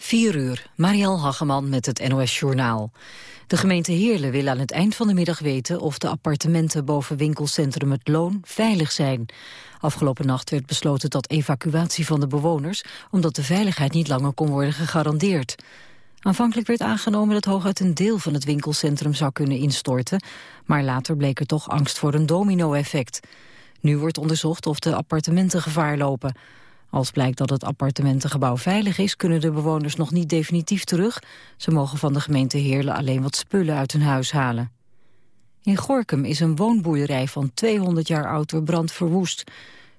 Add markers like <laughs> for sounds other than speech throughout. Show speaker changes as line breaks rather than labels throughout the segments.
4 uur, Marielle Hageman met het NOS Journaal. De gemeente Heerlen wil aan het eind van de middag weten... of de appartementen boven winkelcentrum Het Loon veilig zijn. Afgelopen nacht werd besloten tot evacuatie van de bewoners... omdat de veiligheid niet langer kon worden gegarandeerd. Aanvankelijk werd aangenomen dat hooguit een deel van het winkelcentrum zou kunnen instorten... maar later bleek er toch angst voor een domino-effect. Nu wordt onderzocht of de appartementen gevaar lopen... Als blijkt dat het appartementengebouw veilig is... kunnen de bewoners nog niet definitief terug. Ze mogen van de gemeente Heerlen alleen wat spullen uit hun huis halen. In Gorkum is een woonboerderij van 200 jaar oud door brand verwoest.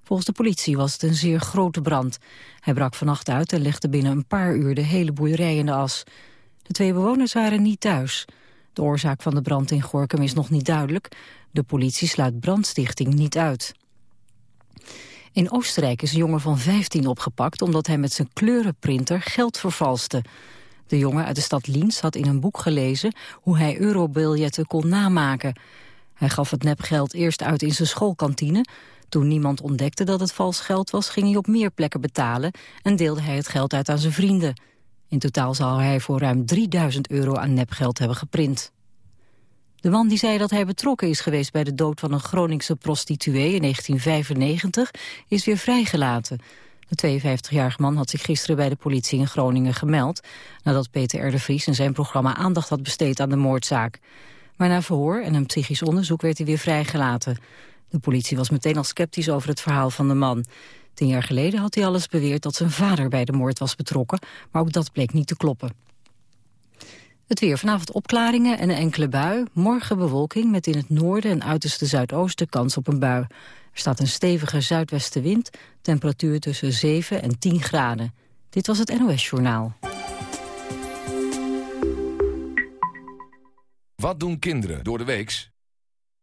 Volgens de politie was het een zeer grote brand. Hij brak vannacht uit en legde binnen een paar uur de hele boerderij in de as. De twee bewoners waren niet thuis. De oorzaak van de brand in Gorkum is nog niet duidelijk. De politie sluit brandstichting niet uit. In Oostenrijk is een jongen van 15 opgepakt... omdat hij met zijn kleurenprinter geld vervalste. De jongen uit de stad Liens had in een boek gelezen... hoe hij eurobiljetten kon namaken. Hij gaf het nepgeld eerst uit in zijn schoolkantine. Toen niemand ontdekte dat het vals geld was... ging hij op meer plekken betalen en deelde hij het geld uit aan zijn vrienden. In totaal zou hij voor ruim 3000 euro aan nepgeld hebben geprint. De man die zei dat hij betrokken is geweest bij de dood van een Groningse prostituee in 1995 is weer vrijgelaten. De 52-jarige man had zich gisteren bij de politie in Groningen gemeld... nadat Peter R. de Vries in zijn programma aandacht had besteed aan de moordzaak. Maar na verhoor en een psychisch onderzoek werd hij weer vrijgelaten. De politie was meteen al sceptisch over het verhaal van de man. Tien jaar geleden had hij alles beweerd dat zijn vader bij de moord was betrokken... maar ook dat bleek niet te kloppen. Het weer vanavond opklaringen en een enkele bui. Morgen bewolking met in het noorden en uiterste zuidoosten kans op een bui. Er staat een stevige zuidwestenwind, temperatuur tussen 7 en 10 graden. Dit was het NOS Journaal.
Wat doen kinderen door de weeks?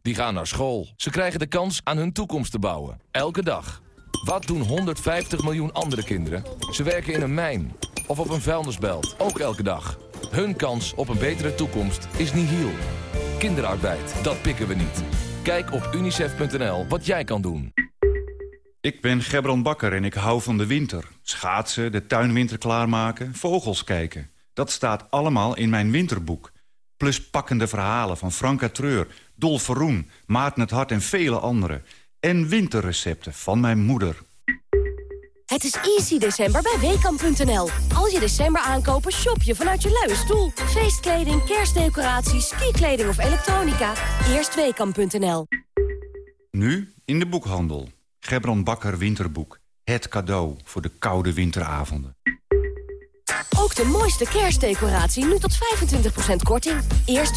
Die gaan naar school. Ze krijgen de kans aan hun toekomst te bouwen. Elke dag. Wat doen 150 miljoen andere kinderen? Ze werken in een mijn of op een vuilnisbelt. Ook elke dag. Hun kans op een betere toekomst is nihil. Kinderarbeid, dat pikken we niet. Kijk op unicef.nl wat jij kan doen.
Ik ben Gebron Bakker en ik hou van de winter. Schaatsen, de tuinwinter klaarmaken, vogels kijken. Dat staat allemaal in mijn winterboek. Plus pakkende verhalen van Franka Treur, Dolf Verroen, Maarten het Hart en vele anderen. En winterrecepten van mijn moeder.
Het is easy december bij Weekamp.nl. Als je december aankopen, shop je vanuit je luie stoel. Feestkleding, kerstdecoraties, skikleding of elektronica. Eerst Weekamp.nl.
Nu in de boekhandel. Gebron Bakker Winterboek. Het cadeau voor de koude winteravonden.
Ook de mooiste kerstdecoratie nu tot 25% korting. Eerst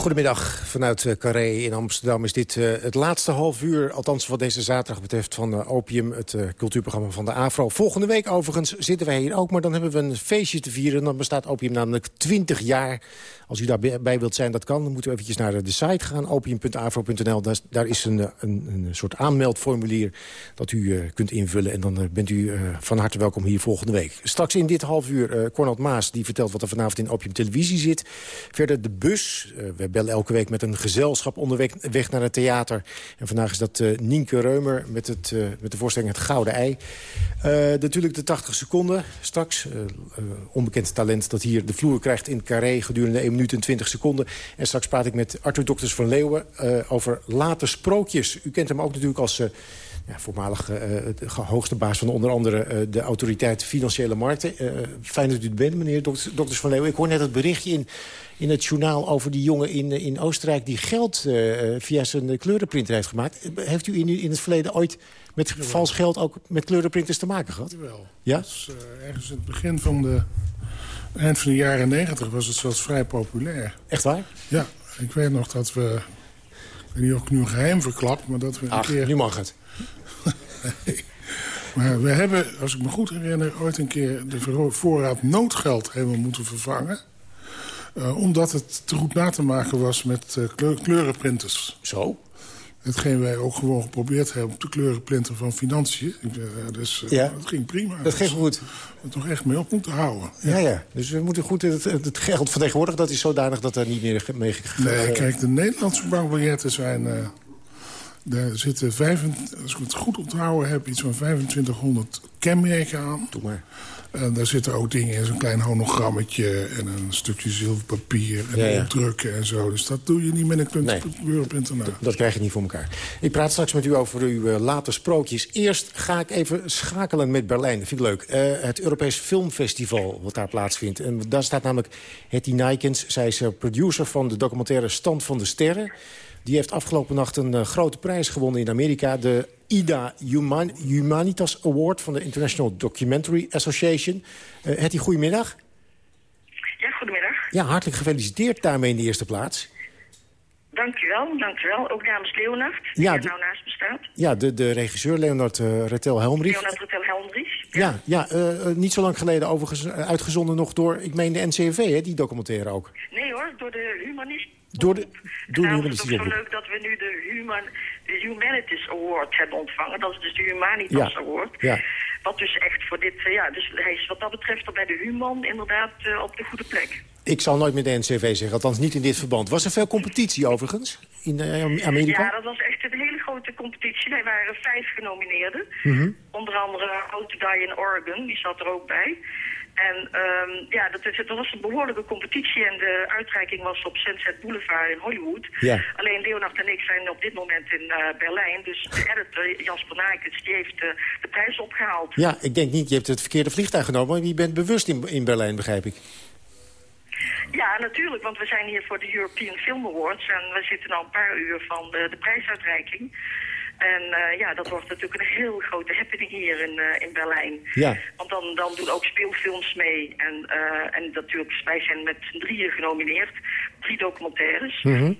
Goedemiddag vanuit uh, Carré in Amsterdam. Is dit uh, het laatste half uur, althans wat deze zaterdag betreft... van uh, Opium, het cultuurprogramma van de AVRO. Volgende week overigens zitten wij hier ook, maar dan hebben we een feestje te vieren. Dan bestaat Opium namelijk 20 jaar als u daarbij wilt zijn, dat kan. Dan moet u eventjes naar de site gaan, opium.avro.nl. Daar, is een, een, een, soort aanmeldformulier dat u kunt invullen. En dan bent u van harte welkom hier volgende week. Straks in dit half uur Cornald Maas, die vertelt wat er vanavond in Opium Televisie zit. Verder de bus. we bellen elke week met een gezelschap onderweg weg naar het theater. En vandaag is dat Nienke Reumer met, het, met de voorstelling Het Gouden Ei. natuurlijk de 80 seconden straks. onbekend talent dat hier de vloer krijgt in Carré gedurende 1 minuut en 20 seconden. En straks praat ik met Arthur Dokters van Leeuwen uh, over late sprookjes. U kent hem ook natuurlijk als... Ja, voormalig uh, hoogste baas van onder andere de autoriteit Financiële Markten. fijn dat u het bent, meneer Dokters van Leeuwen. Ik hoor net het berichtje in, in het journaal over die jongen in, in Oostenrijk... die geld via zijn kleurenprinter heeft gemaakt. Heeft u in, in het verleden ooit met vals geld ook met kleurenprinters te maken gehad?
Jawel.
Ja?
Dat is, ergens in het begin van de Eind van de jaren negentig was het zelfs vrij populair.
Echt waar?
Ja, ik weet nog dat we... Ik weet niet of ik nu een geheim verklap, maar dat we een
Ach,
keer...
nu mag het.
Nee. <laughs> Maar we hebben, als ik me goed herinner... ooit een keer de voorraad noodgeld hebben moeten vervangen. Uh, omdat het te goed na te maken was met uh, kleur kleurenprinters.
Zo?
Hetgeen wij ook gewoon geprobeerd hebben op de kleurenplinter van financiën. Dus uh, ja. dat ging prima.
Dat ging goed.
We toch echt mee op moeten houden.
Ja, ja. Dus we moeten goed het, het geld vertegenwoordigen. Dat is zodanig dat er niet meer mee...
Nee, kijk, de Nederlandse bankbiljetten zijn... Daar zitten, 25, als ik het goed onthouden heb, iets van 2500 kenmerken aan.
Doe maar.
En daar zitten ook dingen in, zo'n klein honogrammetje... en een stukje zilverpapier en ja, opdrukken en zo. Dus dat doe je niet met een.
Nee, dat krijg je niet voor elkaar. Ik praat straks met u over uw uh, late sprookjes. Eerst ga ik even schakelen met Berlijn. Dat vind ik leuk. Uh, het Europees Filmfestival, wat daar plaatsvindt. En daar staat namelijk Hetty Nijkens. Zij is uh, producer van de documentaire Stand van de Sterren... Die heeft afgelopen nacht een uh, grote prijs gewonnen in Amerika. De IDA Human Humanitas Award van de International Documentary Association. Uh, Hetty, goedemiddag.
Ja, goedemiddag.
Ja, hartelijk gefeliciteerd daarmee in de eerste plaats.
Dankjewel, dankjewel. Ook namens Leonard, die ja, nou naast bestaat.
Ja, de, de regisseur Leonard uh, Retel Helmrich.
Leonard Retel Helmrich.
Ja, ja, ja uh, niet zo lang geleden overigens uitgezonden nog door, ik meen de NCV, hè, die documentaire ook.
Nee hoor, door de humanist.
Door de, door
de humanities. Het is zo leuk dat we nu de, human, de Humanities Award hebben ontvangen. Dat is dus de Humanitas ja. Award. Ja. Wat dus echt voor dit, ja, dus hij is wat dat betreft bij de Human inderdaad uh, op de goede plek.
Ik zal nooit met de NCV zeggen, althans niet in dit verband. Was er veel competitie overigens in uh, Amerika?
Ja, dat was echt een hele grote competitie. Er waren vijf genomineerden. Mm -hmm. Onder andere How to Die in Oregon, die zat er ook bij. En um, ja, dat, dat was een behoorlijke competitie en de uitreiking was op Sunset Boulevard in Hollywood. Ja. Alleen Leonard en ik zijn op dit moment in uh, Berlijn. Dus de editor Jasper Nijkens, die heeft uh, de prijs opgehaald.
Ja, ik denk niet, je hebt het verkeerde vliegtuig genomen, maar je bent bewust in, in Berlijn, begrijp ik.
Ja, natuurlijk, want we zijn hier voor de European Film Awards en we zitten al een paar uur van de, de prijsuitreiking. En uh, ja, dat wordt natuurlijk een heel grote happening hier in, uh, in Berlijn. Ja. Want dan, dan doen ook speelfilms mee. En, uh, en natuurlijk, wij zijn met z'n drieën genomineerd. Drie documentaires. Mm -hmm.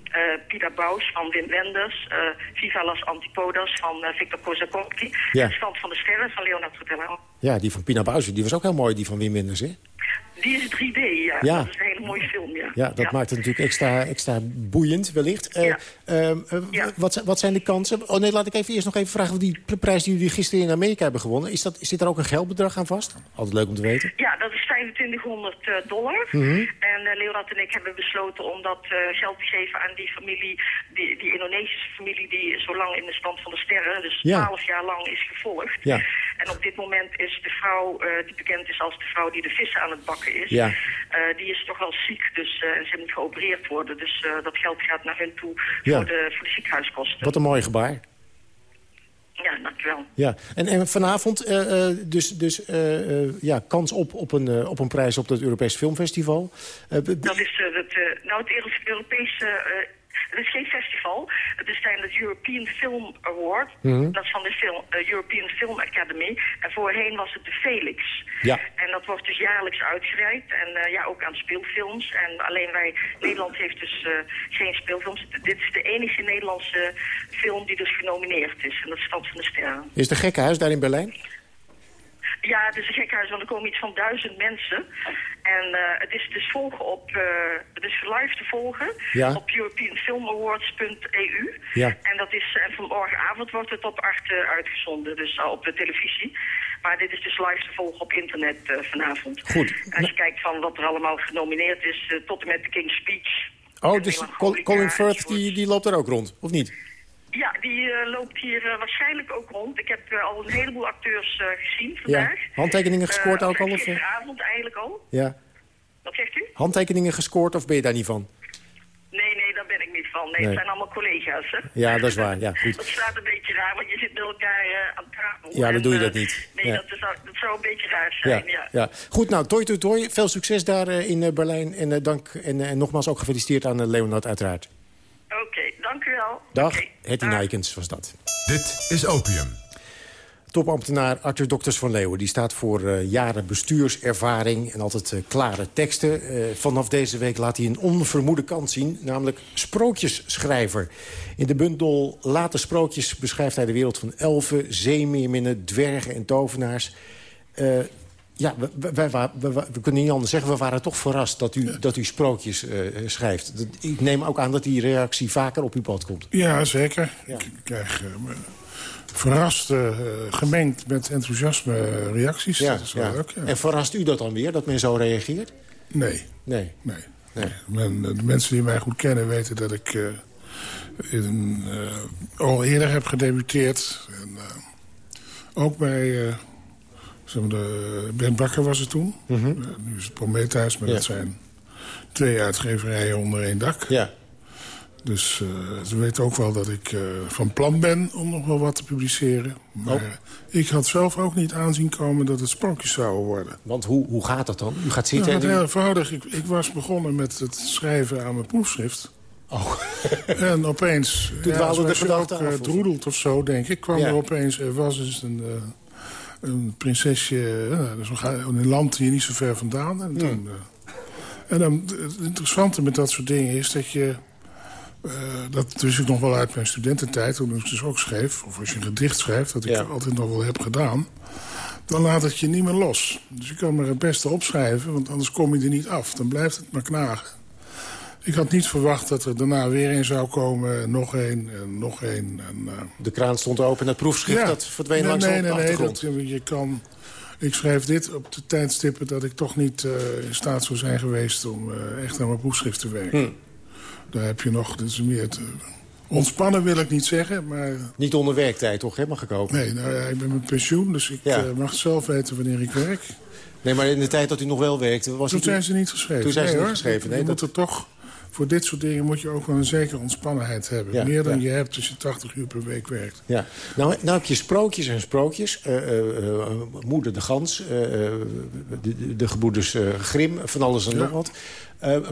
Pida Baus van Wim Wenders. Viva las Antipodas van Victor Kozakowski. Ja. En Stand van de Sterren van Leonard Vertellen.
Ja, die van Pina Baus, die was ook heel mooi, die van Wim Wenders, hè?
Die is 3D, ja. ja. Dat is een hele mooie film, ja.
Ja, dat maakt het natuurlijk extra, extra boeiend, wellicht. Uh, uh, uh, wat, wat zijn de kansen? Oh nee, laat ik even eerst nog even vragen... die prijs die jullie gisteren in Amerika hebben gewonnen... Is dat, zit er ook een geldbedrag aan vast? Altijd leuk om te weten.
Ja, dat is 2500 dollar. -hmm. En Leonard en ik hebben besloten om dat geld te geven aan die familie... Die, die Indonesische familie die zo lang in de stand van de sterren... dus 12 jaar lang is gevolgd. Ja. En op dit moment is de vrouw, die bekend is als de vrouw die de vissen aan het bakken is. Ja. Uh, die is toch wel ziek, dus uh, ze moet geopereerd worden. Dus dat geld gaat naar hun toe ja. voor, de, voor de ziekenhuiskosten.
Wat een mooi gebaar.
Ja, dankjewel.
Ja, en, en vanavond dus, dus ja, kans op, op, een, op een prijs op het Europees Filmfestival.
dat is het, nou, het Europese het is geen festival. Het is tijdens het European Film Award. Mhm. Dat is van de film, uh, European Film Academy. En voorheen was het de Felix. Ja. En dat wordt dus jaarlijks uitgereikt. En uh, ja, ook aan speelfilms. En alleen wij, Nederland heeft dus uh, geen speelfilms. Dit is de enige Nederlandse film die dus genomineerd is. En dat is Stad van de Sterren.
Is het een huis daar in Berlijn?
Ja, het is een gekhuis, want er komen iets van duizend mensen. En uh, het is dus volgen op, uh, het is live te volgen ja. op europeanfilmawards.eu. Ja. En dat is, en vanmorgenavond wordt het op Arte uitgezonden, dus op de televisie. Maar dit is dus live te volgen op internet vanavond.
Goed.
Als je kijkt van wat er allemaal genomineerd is, tot en met de King's Speech.
Oh, dus Colin Firth die, die loopt er ook rond, of niet?
Ja, die uh, loopt hier uh, waarschijnlijk ook rond. Ik heb uh, al een heleboel acteurs gezien vandaag.
Ja. Handtekeningen gescoord ook al?
Of? Gisteravond eigenlijk al.
Ja.
Wat zegt u?
Handtekeningen gescoord of ben je daar niet van?
Nee, nee, daar ben ik niet van. Nee, nee. het zijn allemaal collega's, hè?
Ja, dat is waar. Ja, goed. <laughs>
dat staat een beetje raar, want je zit met elkaar aan tafel.
Ja, dan doe je dat niet.
Nee,
ja.
dat, zou, dat zou een beetje raar zijn, ja.
ja. ja. Goed, nou, toi toi toi. Veel succes daar in Berlijn. En dank en, nogmaals ook gefeliciteerd aan Leonard uiteraard.
Dank u wel.
Dag,
okay.
Hetty Nijkens was dat.
Dit is Opium.
Topambtenaar Arthur Dokters van Leeuwen. Die staat voor uh, jaren bestuurservaring en altijd uh, klare teksten. Uh, vanaf deze week laat hij een onvermoede kant zien, namelijk sprookjesschrijver. In de bundel Late Sprookjes beschrijft hij de wereld van elfen, zeemeerminnen, dwergen en tovenaars. Ja, we, wij, we, kunnen niet anders zeggen. We waren toch verrast dat u, dat u sprookjes eh, schrijft. Dat- ik neem ook aan dat die reactie vaker op uw pad komt.
Ja, zeker.
Ja.
Ik krijg eh, verrast, eh, gemengd met enthousiasme eh, reacties. dat is wel leuk, ja.
En verrast u dat dan weer, dat men zo reageert?
Nee,
Nee.
nee.
Nee.
Men, de mensen die mij goed kennen weten dat ik eh, in, eh, al eerder heb gedebuteerd. En, eh, ook bij eh, zeg maar de, Ben Bakker was het toen. Eh, nu is het Prometheus, maar
Ja.
dat zijn twee uitgeverijen onder één dak.
Ja.
Dus eh, ze weten ook wel dat ik eh, van plan ben om nog wel wat te publiceren. Maar
Oh.
ik had zelf ook niet aanzien komen dat het sprookjes zouden worden.
Want hoe, hoe gaat dat dan? U gaat
Nou,
zitten
het
en...
heel eenvoudig. Ik, ik was begonnen met het schrijven aan mijn proefschrift.
Oh. <laughs>
En opeens,
Toen
ja,
dwaalde de gedachte
ook, eh, droedelt of zo, denk ik... kwam
Ja.
er opeens, er was eens een, een prinsesje dus we gaan- in een land hier niet zo ver vandaan. En, toen, eh, en dan, het interessante met dat soort dingen is dat je... eh, dat wist ik nog wel uit mijn studententijd, toen ik dus ook schreef... of als je een gedicht schrijft, wat ik
Ja.
altijd nog wel heb gedaan... dan laat het je niet meer los. Dus je kan er het beste opschrijven, want anders kom je er niet af. Dan blijft het maar knagen. Ik had niet verwacht dat er daarna weer een zou komen, en nog een en nog een. En, eh,
De kraan stond open en het proefschrift dat verdween
nee,
langzaam
nee,
de
nee, nee,
achtergrond.
dat, je kan, ik schreef dit op de tijdstippen dat ik toch niet eh, in staat zou zijn geweest... om eh, echt aan mijn proefschrift te werken.
Hm.
Daar heb je nog, is meer eh, ontspannen wil ik niet zeggen, maar...
Niet onder werktijd, toch? Hè, mag ik hopen?
Nee, nou, ja, ik ben met pensioen, dus ik
Ja.
eh, mag zelf weten wanneer ik werk.
Nee, maar in de tijd dat u nog wel werkte... Was
Toen zijn ze niet geschreven.
Toen zijn ze
Nee,
niet
hoor.
geschreven, nee,
je
dat-
moet er toch, voor dit soort dingen moet je ook wel een zekere ontspannenheid hebben.
Ja,
Meer dan
ja.
je hebt als je 80 uur per week werkt.
Ja. Nou, nou heb je sprookjes en sprookjes. Eh, eh, eh, Moeder de Gans, de, de, eh, Grim, van alles en
Ja.
nog wat.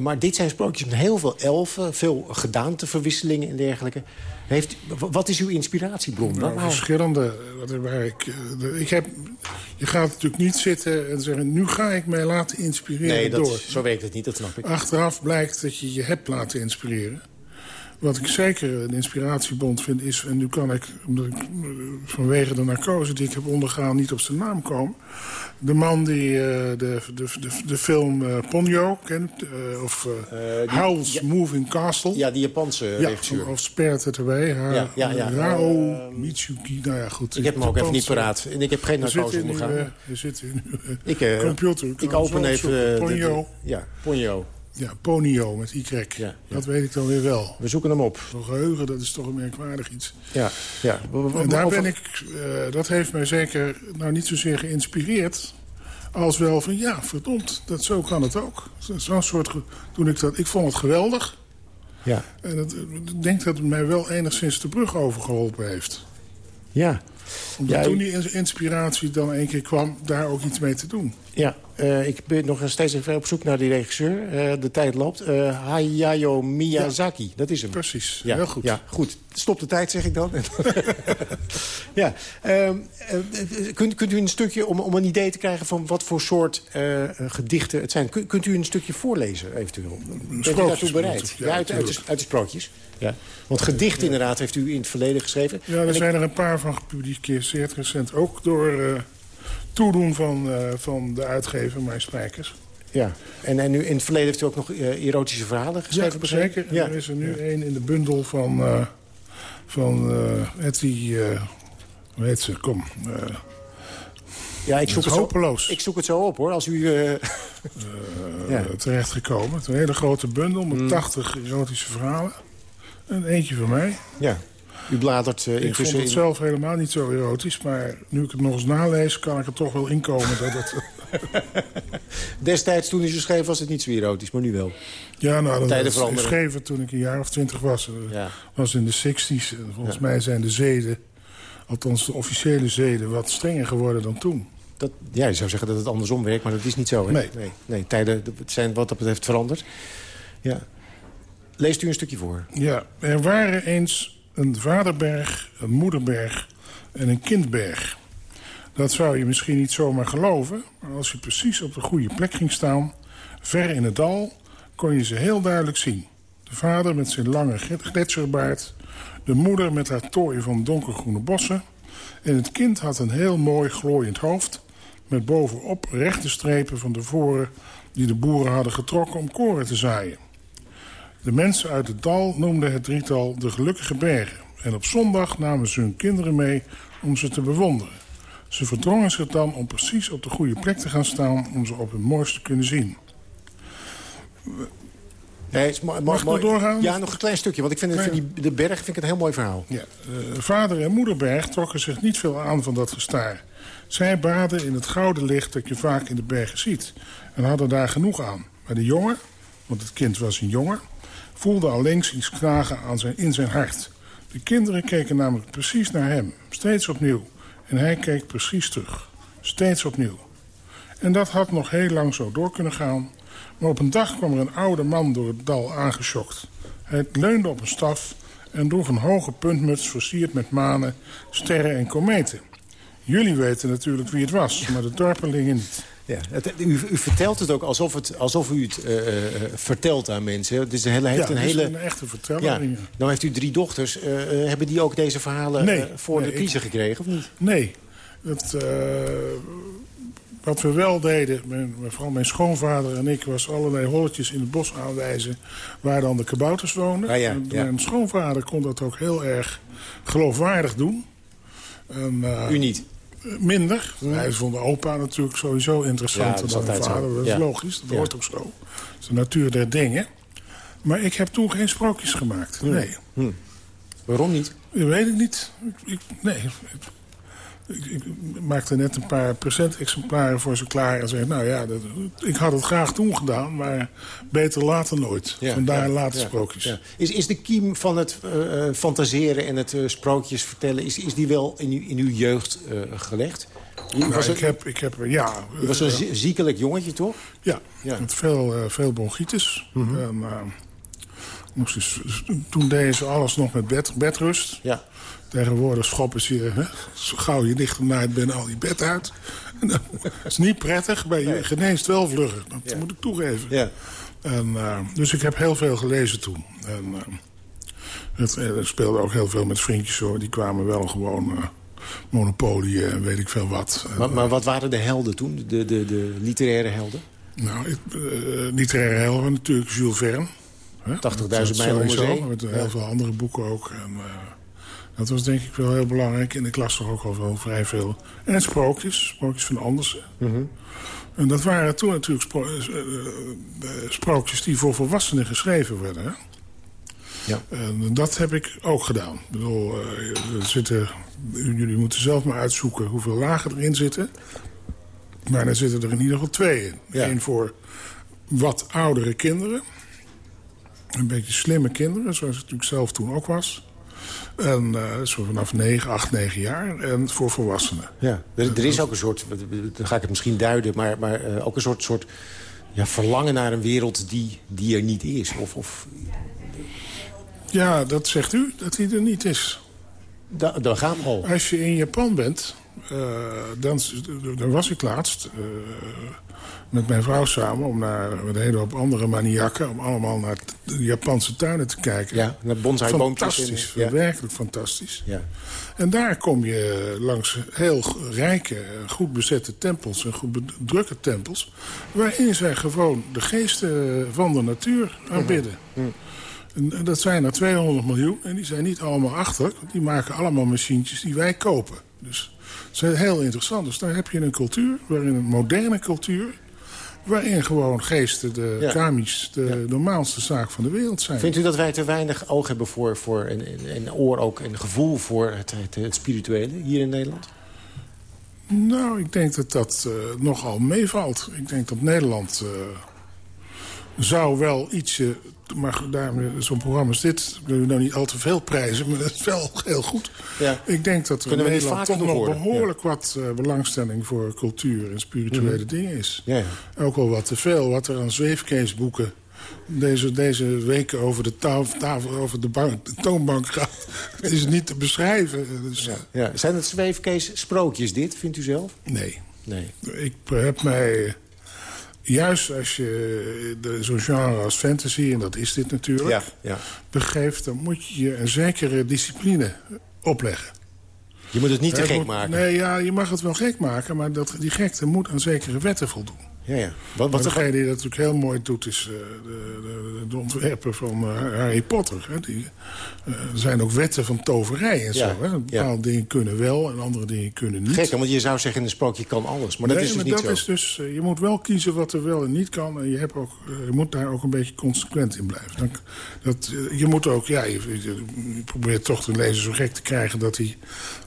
Maar dit zijn sprookjes met heel veel elfen, veel gedaanteverwisselingen en dergelijke. Heeft, wat is uw inspiratiebron?
Nou, verschillende. eh, Waar ik, heb, je gaat natuurlijk niet zitten en zeggen... nu ga ik mij laten inspireren
nee, dat,
door.
zo werkt het niet, dat snap ik.
Achteraf blijkt dat je je hebt laten inspireren. Wat ik zeker een inspiratiebond vind is... en nu kan ik, omdat ik eh, vanwege de narcose die ik heb ondergaan... niet op zijn naam komen. De man die eh, de, de, de, de film eh, Ponyo kent... eh, of
die-
Howl's
ja.
Moving Castle...
Ja, die Japanse
Ja,
regisseur.
of het erbij.
Ja, ja, ja.
Rao
Ehm,
Mitsuki. Nou ja, goed.
Ik heb hem ook even niet paraat. En ik heb geen narcose ondergaan.
we zitten in uw
Ik,
computer.
ik open even...
Ponyo.
ja, Ponyo.
Ja, Ponyo met Y.
ja.
Dat weet ik dan weer wel.
We zoeken hem op.
Zo'n geheugen, dat is toch een merkwaardig iets.
Ja, ja.
En daar
over-
ben ik, eh, dat heeft mij zeker, nou niet zozeer geïnspireerd... als wel van, ja, verdomd, dat, zo kan het ook. Zo'n soort, toen ik dat, ik vond het geweldig.
Ja.
En het, ik denk dat het mij wel enigszins de brug overgeholpen heeft.
Ja.
Omdat
Ja,
toen die ins- inspiratie dan een keer kwam, daar ook iets mee te doen.
Ja, eh, ik ben nog steeds even op zoek naar die regisseur. Eh, de tijd loopt. Eh, Hayao Miyazaki, dat is hem.
Precies,
Ja,
heel goed.
Ja, goed. Stop de tijd, zeg ik dan. <laughs> ja, ehm, eh, kunt, kunt u een stukje, om, om een idee te krijgen van wat voor soort gedichten het zijn... Kun- kunt u een stukje voorlezen, eventueel? Bent u daartoe bereid? Ja,
Ja,
uit, uit, de, uit de sprookjes. Ja. Want gedichten inderdaad heeft u in het verleden geschreven.
Ja,
En
er
ik-
zijn er een paar van gepubliceerd recent. Ook door eh, toedoen van, eh, van de uitgever, mijn spijkers.
ja. En, en u, in het verleden heeft u ook nog eh, erotische verhalen geschreven?
Ja, zeker.
Ja.
er is er nu één in de bundel van, eh van Etty... hoe heet ze? Kom.
Ja, ik zoek het, zo,
hopeloos
ik zoek het zo op, hoor. Als u... eh, <laughs> ja.
eh, terechtgekomen. Het is een hele grote bundel met
Mm.
80 erotische verhalen. En eentje van mij.
ja. U bladert eh,
Ik vond het
in-
zelf helemaal niet zo erotisch. Maar nu ik het nog eens nalees, kan ik er toch wel inkomen dat het... <laughs>
Destijds toen u zo schreef was het niet zo erotisch, maar nu wel.
Ja, nou, dat
Tijden veranderen.
schreef het toen ik een jaar of twintig was. Eh,
Ja.
was in de 60s. En volgens
Ja.
mij zijn de zeden, althans de officiële zeden, wat strenger geworden dan toen.
Dat, ja, je zou zeggen dat het andersom werkt, maar dat is niet zo. Hè?
Nee.
nee. nee, tijden zijn wat dat betreft veranderd. Ja. Leest u een stukje voor?
Ja, er waren eens een vaderberg, een moederberg en een kindberg. Dat zou je misschien niet zomaar geloven, maar als je precies op de goede plek ging staan, ver in het dal, kon je ze heel duidelijk zien. De vader met zijn lange gletsjerbaard, de moeder met haar tooi van donkergroene bossen en het kind had een heel mooi glooiend hoofd met bovenop rechte strepen van de voren die de boeren hadden getrokken om koren te zaaien. De mensen uit het dal noemden het drietal de gelukkige bergen. En op zondag namen ze hun kinderen mee om ze te bewonderen. Ze verdrongen zich dan om precies op de goede plek te gaan staan... om ze op hun mooist te kunnen zien.
Nee, is mooi,
Mag ik nog doorgaan?
Ja, nog een klein stukje. Want ik vind, het, vind die, de berg vind ik een heel mooi verhaal.
Ja, uh, vader en moederberg trokken zich niet veel aan van dat gestaar. Zij baden in het gouden licht dat je vaak in de bergen ziet. En hadden daar genoeg aan. Maar de jongen, want het kind was een jongen... voelde allengs iets knagen aan zijn, in zijn hart. De kinderen keken namelijk precies naar hem. Steeds opnieuw. En hij keek precies terug. Steeds opnieuw. En dat had nog heel lang zo door kunnen gaan... Maar op een dag kwam er een oude man door het dal aangeschokt. Hij leunde op een staf en droeg een hoge puntmuts versierd met manen, sterren en kometen. Jullie weten natuurlijk wie het was, maar de dorpelingen niet.
Ja, het, u, u, vertelt het ook alsof, het, alsof u het uh, uh, vertelt aan mensen. Het is een hele, heeft
ja,
een hele.
een echte verteller.
Ja. Nou heeft u drie dochters. Uh, hebben die ook deze verhalen
nee,
voor
nee,
de kiezer ik, gekregen, of niet?
Nee. Het, wat we wel deden, mijn, vooral mijn schoonvader en ik... was allerlei holletjes in het bos aanwijzen waar dan de kabouters woonden.
Ah, ja,
en
ja.
Mijn schoonvader kon dat ook heel erg geloofwaardig doen. En,
U niet?
Minder. Hij vond opa natuurlijk sowieso interessanter
ja,
dan mijn vader. Dat is
ja.
logisch, dat hoort ook zo. Dat is de natuur der dingen. Maar ik heb toen geen sprookjes gemaakt. Nee.
Hm. Waarom niet?
Dat weet ik niet. Ik, ik, nee, ik, ik, maakte net een paar present-exemplaren voor ze klaar. En zei, nou ja, dat, ik had het graag toen gedaan, maar beter later nooit.
Ja,
Vandaar
ja,
later
ja,
sprookjes.
Is, is de kiem van het uh, fantaseren en het uh, sprookjes vertellen... Is, is die wel in, uw, in uw jeugd uh, gelegd?
U nou, was ik, heb, ik heb, ja...
U was een ziekelijk jongetje, toch?
Ja, ja. met veel, veel bronchitis. Mm -hmm. en, moest dus, toen deden ze alles nog met bed, bedrust.
Ja.
Tegenwoordig schoppen ze je, hè, gauw je dichter naar binnen al je bed uit. <laughs> dat is niet prettig, maar je nee. geneest wel vlugger. Dat ja. moet ik toegeven.
Ja.
En, uh, dus ik heb heel veel gelezen toen. En, uh, het, er speelde ook heel veel met vriendjes hoor. Die kwamen wel gewoon uh, monopolie en weet ik veel wat.
Maar, maar, wat waren de helden toen? De, de, de literaire helden?
Nou, ik, literaire helden natuurlijk Jules Verne.
80.000 mijl onder zee.
Met heel ja. veel andere boeken ook. En, dat was denk ik wel heel belangrijk. En ik las toch ook al wel vrij veel. En sprookjes. Sprookjes van Andersen.
Mm -hmm.
En dat waren toen natuurlijk spro sprookjes die voor volwassenen geschreven werden. Hè?
Ja.
En dat heb ik ook gedaan. Ik bedoel, er zitten, jullie moeten zelf maar uitzoeken hoeveel lagen erin zitten. Maar er zitten er in ieder geval twee in.
Ja.
Eén voor wat oudere kinderen. Een beetje slimme kinderen, zoals ik natuurlijk zelf toen ook was. En uh, zo vanaf 9, 8, 9 jaar. En voor volwassenen.
Ja, er, er is ook een soort, dan ga ik het misschien duiden... maar, maar uh, ook een soort, soort ja, verlangen naar een wereld die, die er niet is. Of, of...
Ja, dat zegt u, dat die er niet is.
Da, dan gaan we al.
Als je in Japan bent, dan, dan was ik laatst met mijn vrouw samen... om naar een hele hoop andere maniakken... om allemaal naar de Japanse tuinen te kijken.
Ja, naar bonsai-boompjes.
Fantastisch,
ja.
werkelijk fantastisch.
Ja.
En daar kom je langs heel rijke, goed bezette tempels... en goed drukke tempels... waarin zij gewoon de geesten van de natuur aanbidden.
Mm -hmm.
En dat zijn er 200 miljoen en die zijn niet allemaal achter. Die maken allemaal machientjes die wij kopen. Dus dat is heel interessant. Dus daar heb je een cultuur, waarin een moderne cultuur... waarin gewoon geesten, de
Ja.
kamis, de
Ja.
normaalste zaak van de wereld zijn.
Vindt u dat wij te weinig oog hebben voor, voor en, en, en oor ook... en gevoel voor het, het, het spirituele hier in Nederland?
Nou, ik denk dat dat uh, nogal meevalt. Ik denk dat Nederland uh, zou wel ietsje... Maar zo'n programma als dit, ik nou niet al te veel prijzen... maar dat is wel heel goed.
Ja.
Ik denk dat er in
we
Nederland toch nog behoorlijk wat uh, belangstelling... voor cultuur en spirituele
Mhm.
dingen is.
Ja, ja.
Ook wel wat te veel, wat er aan zweefkeesboeken... Deze, deze weken over de tafel, tafel over de, bank, de toonbank gaat. <laughs> Is niet te beschrijven. Dus.
Zijn het zweefkees sprookjes dit, vindt u zelf?
Nee.
Nee.
Ik heb mij... Juist als je de- zo'n genre als fantasy, en dat is dit natuurlijk...
Ja, ja.
begeeft, dan moet je je een zekere discipline opleggen.
Je moet het niet te gek maken.
Nee, ja, je mag het wel gek maken, maar dat, die gekte moet aan zekere wetten voldoen.
Ja, ja. Wat, wat,
degene die dat natuurlijk heel mooi doet, is eh, de, de, de ontwerper van eh, Harry Potter. Hè. Die, eh, er zijn ook wetten van toverij en
Ja,
zo. Hè.
ja.
Bepaalde dingen kunnen wel en andere dingen kunnen niet.
gek, want je zou zeggen in een sprookje kan alles. Maar dat
nee,
is dus niet
dat
zo.
is dus, je moet wel kiezen wat er wel en niet kan. En je, hebt ook, je moet daar ook een beetje consequent in blijven. Dan, dat, je moet ook, ja, je, je- je probeert toch de lezer zo gek te krijgen... dat hij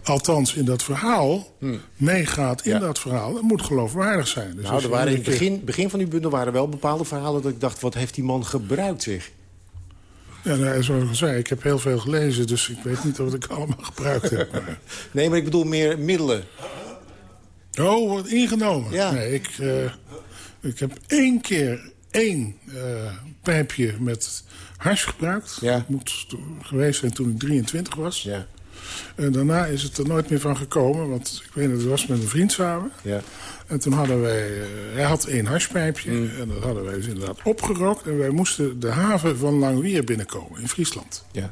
althans in dat verhaal meegaat in
Hmm. Ja.
dat verhaal. Het moet geloofwaardig zijn. Dus
Nou, er waren in het begin, begin van die bundel waren wel bepaalde verhalen... dat ik dacht, wat heeft die man gebruikt zich?
Ja, nou, zoals ik al zei, ik heb heel veel gelezen... dus ik weet niet of ik allemaal gebruikt heb. Maar... <laughs>
Nee, maar ik bedoel meer middelen.
Oh, wordt ingenomen.
Ja.
Nee, ik, eh, ik heb één keer één eh, pijpje met hars gebruikt.
Ja.
Dat moet geweest zijn toen ik 23 was.
Ja,
En daarna is het er nooit meer van gekomen. Want ik weet het, het was met een vriend samen.
ja.
En toen hadden wij... eh, hij had één harspijpje.
Mm.
En dat hadden wij dus inderdaad opgerookt. En wij moesten de haven van Langwier binnenkomen in Friesland.
ja.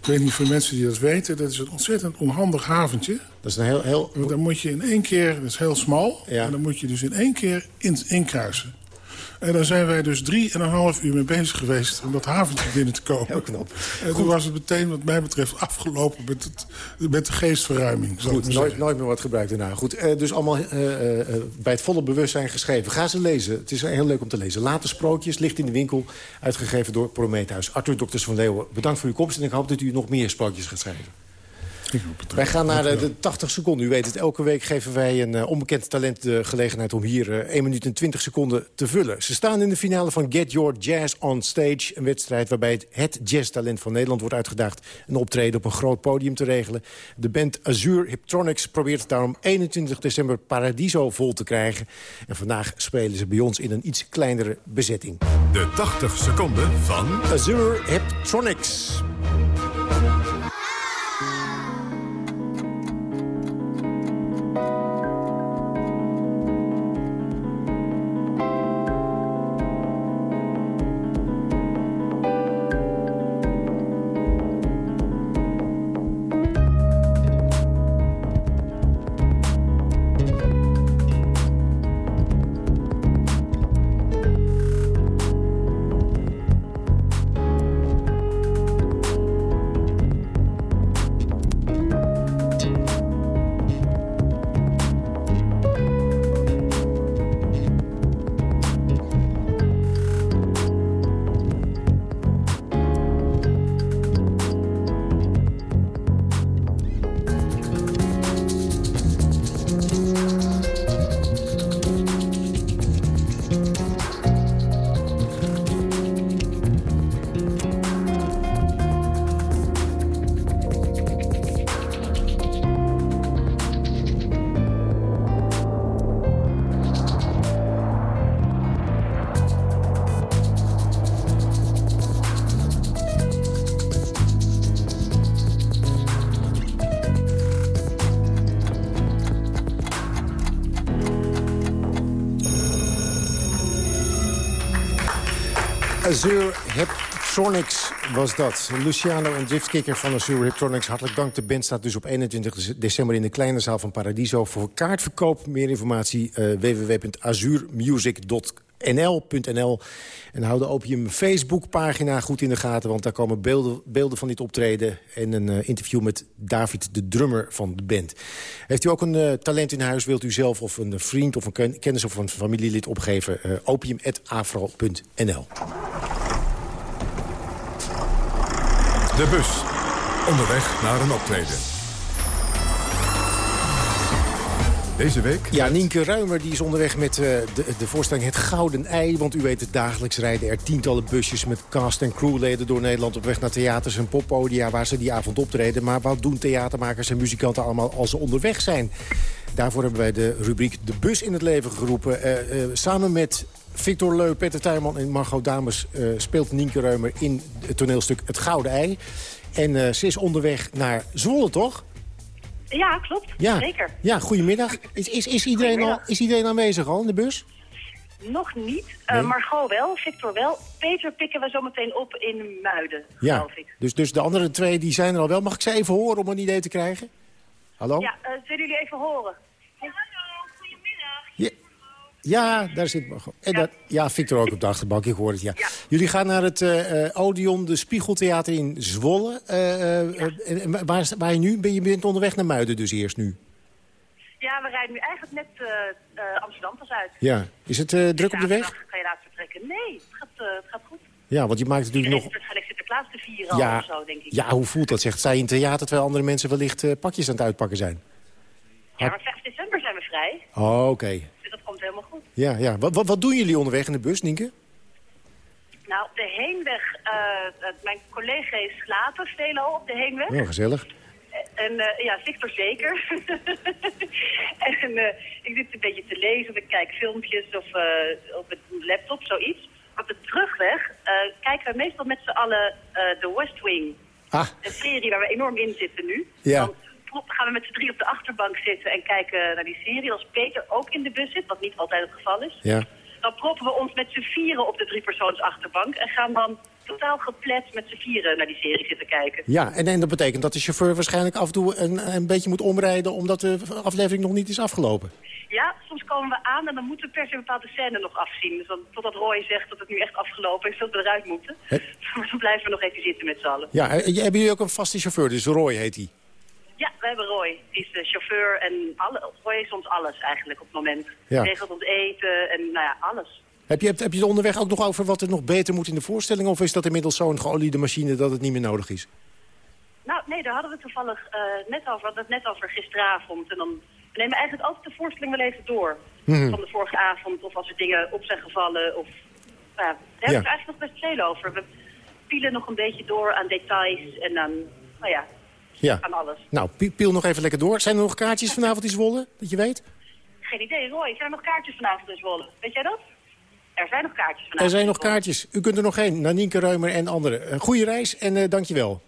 Ik weet niet voor mensen die dat weten. Dat is een ontzettend onhandig haventje.
Dat is een heel... heel...
Want dan moet je in één keer, dat is heel smal...
Ja.
en dan moet je dus in één keer in, inkruisen. En daar zijn wij dus drie en een half uur mee bezig geweest... om dat haventje binnen te komen.
Heel knap.
En toen was het meteen, wat mij betreft, afgelopen met, het, met de geestverruiming.
Goed, nooit, nooit meer wat gebruikt daarna. Goed, eh, dus allemaal eh, eh, bij het volle bewustzijn geschreven. Ga ze lezen. Het is heel leuk om te lezen. Later Sprookjes, ligt in de winkel. Uitgegeven door Prometheus. Arthur Dokters van Leeuwen, bedankt voor uw komst. En ik hoop dat u nog meer sprookjes gaat schrijven. Wij gaan naar de,
u wel.
de 80 seconden. U weet het, elke week geven wij een eh, onbekend talent de gelegenheid... om hier eh 1 minuut en 20 seconden te vullen. Ze staan in de finale van Get Your Jazz on Stage. Een wedstrijd waarbij het, het jazztalent van Nederland wordt uitgedaagd... een optreden op een groot podium te regelen. De band Azure Hiptronics probeert daarom 21 december Paradiso vol te krijgen. En vandaag spelen ze bij ons in een iets kleinere bezetting.
De 80 seconden van...
Azure Hiptronics. Azure Hiptronics was dat. Luciano en Driftkicker van Azure Hiptronics. Hartelijk dank. De band staat dus op 21 december in de kleine zaal van Paradiso. Voor kaartverkoop, meer informatie uh, En hou de Opium Facebookpagina goed in de gaten... want daar komen beelden, beelden van dit optreden... en een uh, interview met David, de drummer van de band. Heeft u ook een uh, talent in huis? Wilt u zelf of een vriend of een kennis of een familielid opgeven? Opium.afro.nl
De bus. Onderweg naar een optreden. Deze week...
Ja, Nienke Ruimer die is onderweg met uh, de, de voorstelling Het Gouden Ei. Want u weet het, dagelijks rijden er tientallen busjes... met cast- en crewleden door Nederland op weg naar theaters en poppodia... waar ze die avond optreden. Maar wat doen theatermakers en muzikanten allemaal als ze onderweg zijn? Daarvoor hebben wij de rubriek De Bus in het leven geroepen. Uh, uh, samen met Victor Leu, Peter Tuinman en Margot Dames... speelt Nienke Ruimer in het toneelstuk Het Gouden Ei. En ze is onderweg naar Zwolle, toch?
Ja, klopt.
Ja,
Zeker.
Ja, goedemiddag. Is, is, is, iedereen. Al, is iedereen aanwezig al in de bus?
Nog niet. Uh, nee. Margot wel, Victor wel. Peter pikken we zo meteen op in Muiden,
ja.
geloof ik.
Dus, dus de andere twee die zijn er al wel. Mag ik ze even horen om een idee te krijgen? Hallo?
Ja, uh, zullen jullie even horen?
Hallo, goedemiddag.
Ja, ja daar zit... En dat, ja, Victor ook op de achterbank, ik hoor het, ja.
Ja.
Jullie gaan naar het eh, eh, Odeon, de Spiegeltheater in Zwolle. Eh, eh, eh, en waar, waar je nu? Ben je bent onderweg naar Muiden dus eerst nu?
Ja, we rijden nu eigenlijk net eh, eh, Amsterdam pas uit.
Ja. Is het eh, druk op de weg?
Ga je laten vertrekken? Nee, het gaat, eh, het gaat goed.
Ja, want je maakt natuurlijk nog...
waarschijnlijk Sinterklaas te vieren
Ja,
of zo, denk ik.
ja, hoe voelt dat? Zegt, je in het theater terwijl andere mensen wellicht eh, pakjes aan het uitpakken zijn?
Ja, maar 5 december zijn we vrij.
Oh, oké.
Dus dat komt helemaal goed.
Ja, ja. Wat, wat, wat doen jullie onderweg in de bus, Nienke?
Nou, op de heenweg, eh, eh, mijn collega's slapen veel al op de heenweg.
Ja, gezellig.
En eh, ja, Victor zeker. <laughs> en eh, ik zit een beetje te lezen ik kijk filmpjes of op een laptop, zoiets. Op de terugweg eh, kijken we meestal met z'n allen eh The West Wing.
Ah,
Een serie waar we enorm in zitten nu.
Ja.
Dan pro- gaan we met z'n drie op de achterbank zitten en kijken naar die serie. Als Peter ook in de bus zit, wat niet altijd het geval is.
ja.
Dan proppen we ons met z'n vieren op de driepersoons achterbank. En gaan dan totaal geplet met z'n vieren naar die serie zitten kijken.
Ja, en, en dat betekent dat de chauffeur waarschijnlijk af en toe een, een beetje moet omrijden... omdat de aflevering nog niet is afgelopen.
Ja, soms komen we aan en dan moeten we per se een bepaalde scène nog afzien. Dus dan, totdat Roy zegt dat het nu echt afgelopen is, dat we eruit moeten. <laughs> Maar dan blijven we nog even zitten met z'n allen.
Ja, en hebben jullie ook een vaste chauffeur? Dus Roy heet hij.
Ja, we hebben Roy. Die is de chauffeur en alle, Roy is ons alles eigenlijk op het moment.
Ja.
Regelt ons eten en nou ja, alles.
Heb je, heb, heb je het onderweg ook nog over wat er nog beter moet in de voorstelling? Of is dat inmiddels zo'n geoliede machine dat het niet meer nodig is?
Nou, nee, daar hadden we toevallig eh, net over. We hadden het net over gisteravond. En dan we nemen eigenlijk altijd de voorstelling wel even door.
Mhm.
Van de vorige avond, of als er dingen op zijn gevallen. Of, ja, daar hebben we
Ja.
het eigenlijk nog best veel over. We pielen nog een beetje door aan details en aan, nou ja,
Ja.
aan alles.
Nou, pie- piel nog even lekker door. Zijn er nog kaartjes vanavond in Zwolle, dat je weet?
Geen idee, Roy, zijn er nog kaartjes vanavond in Zwolle? Weet jij dat? Er zijn nog kaartjes vanavond.
Er zijn nog kaartjes. U kunt er nog heen. Naar Nienke Reumer en anderen. Een goede reis en eh dankjewel.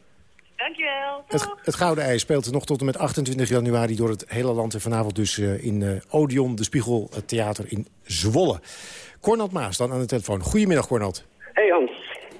Dankjewel.
Het, het Gouden Ei speelt nog tot en met 28 januari door het hele land. En vanavond dus eh, in eh, Odeon, de Spiegel het Theater in Zwolle. Cornald Maas dan aan de telefoon. Goedemiddag, Cornald.
Hey Hans.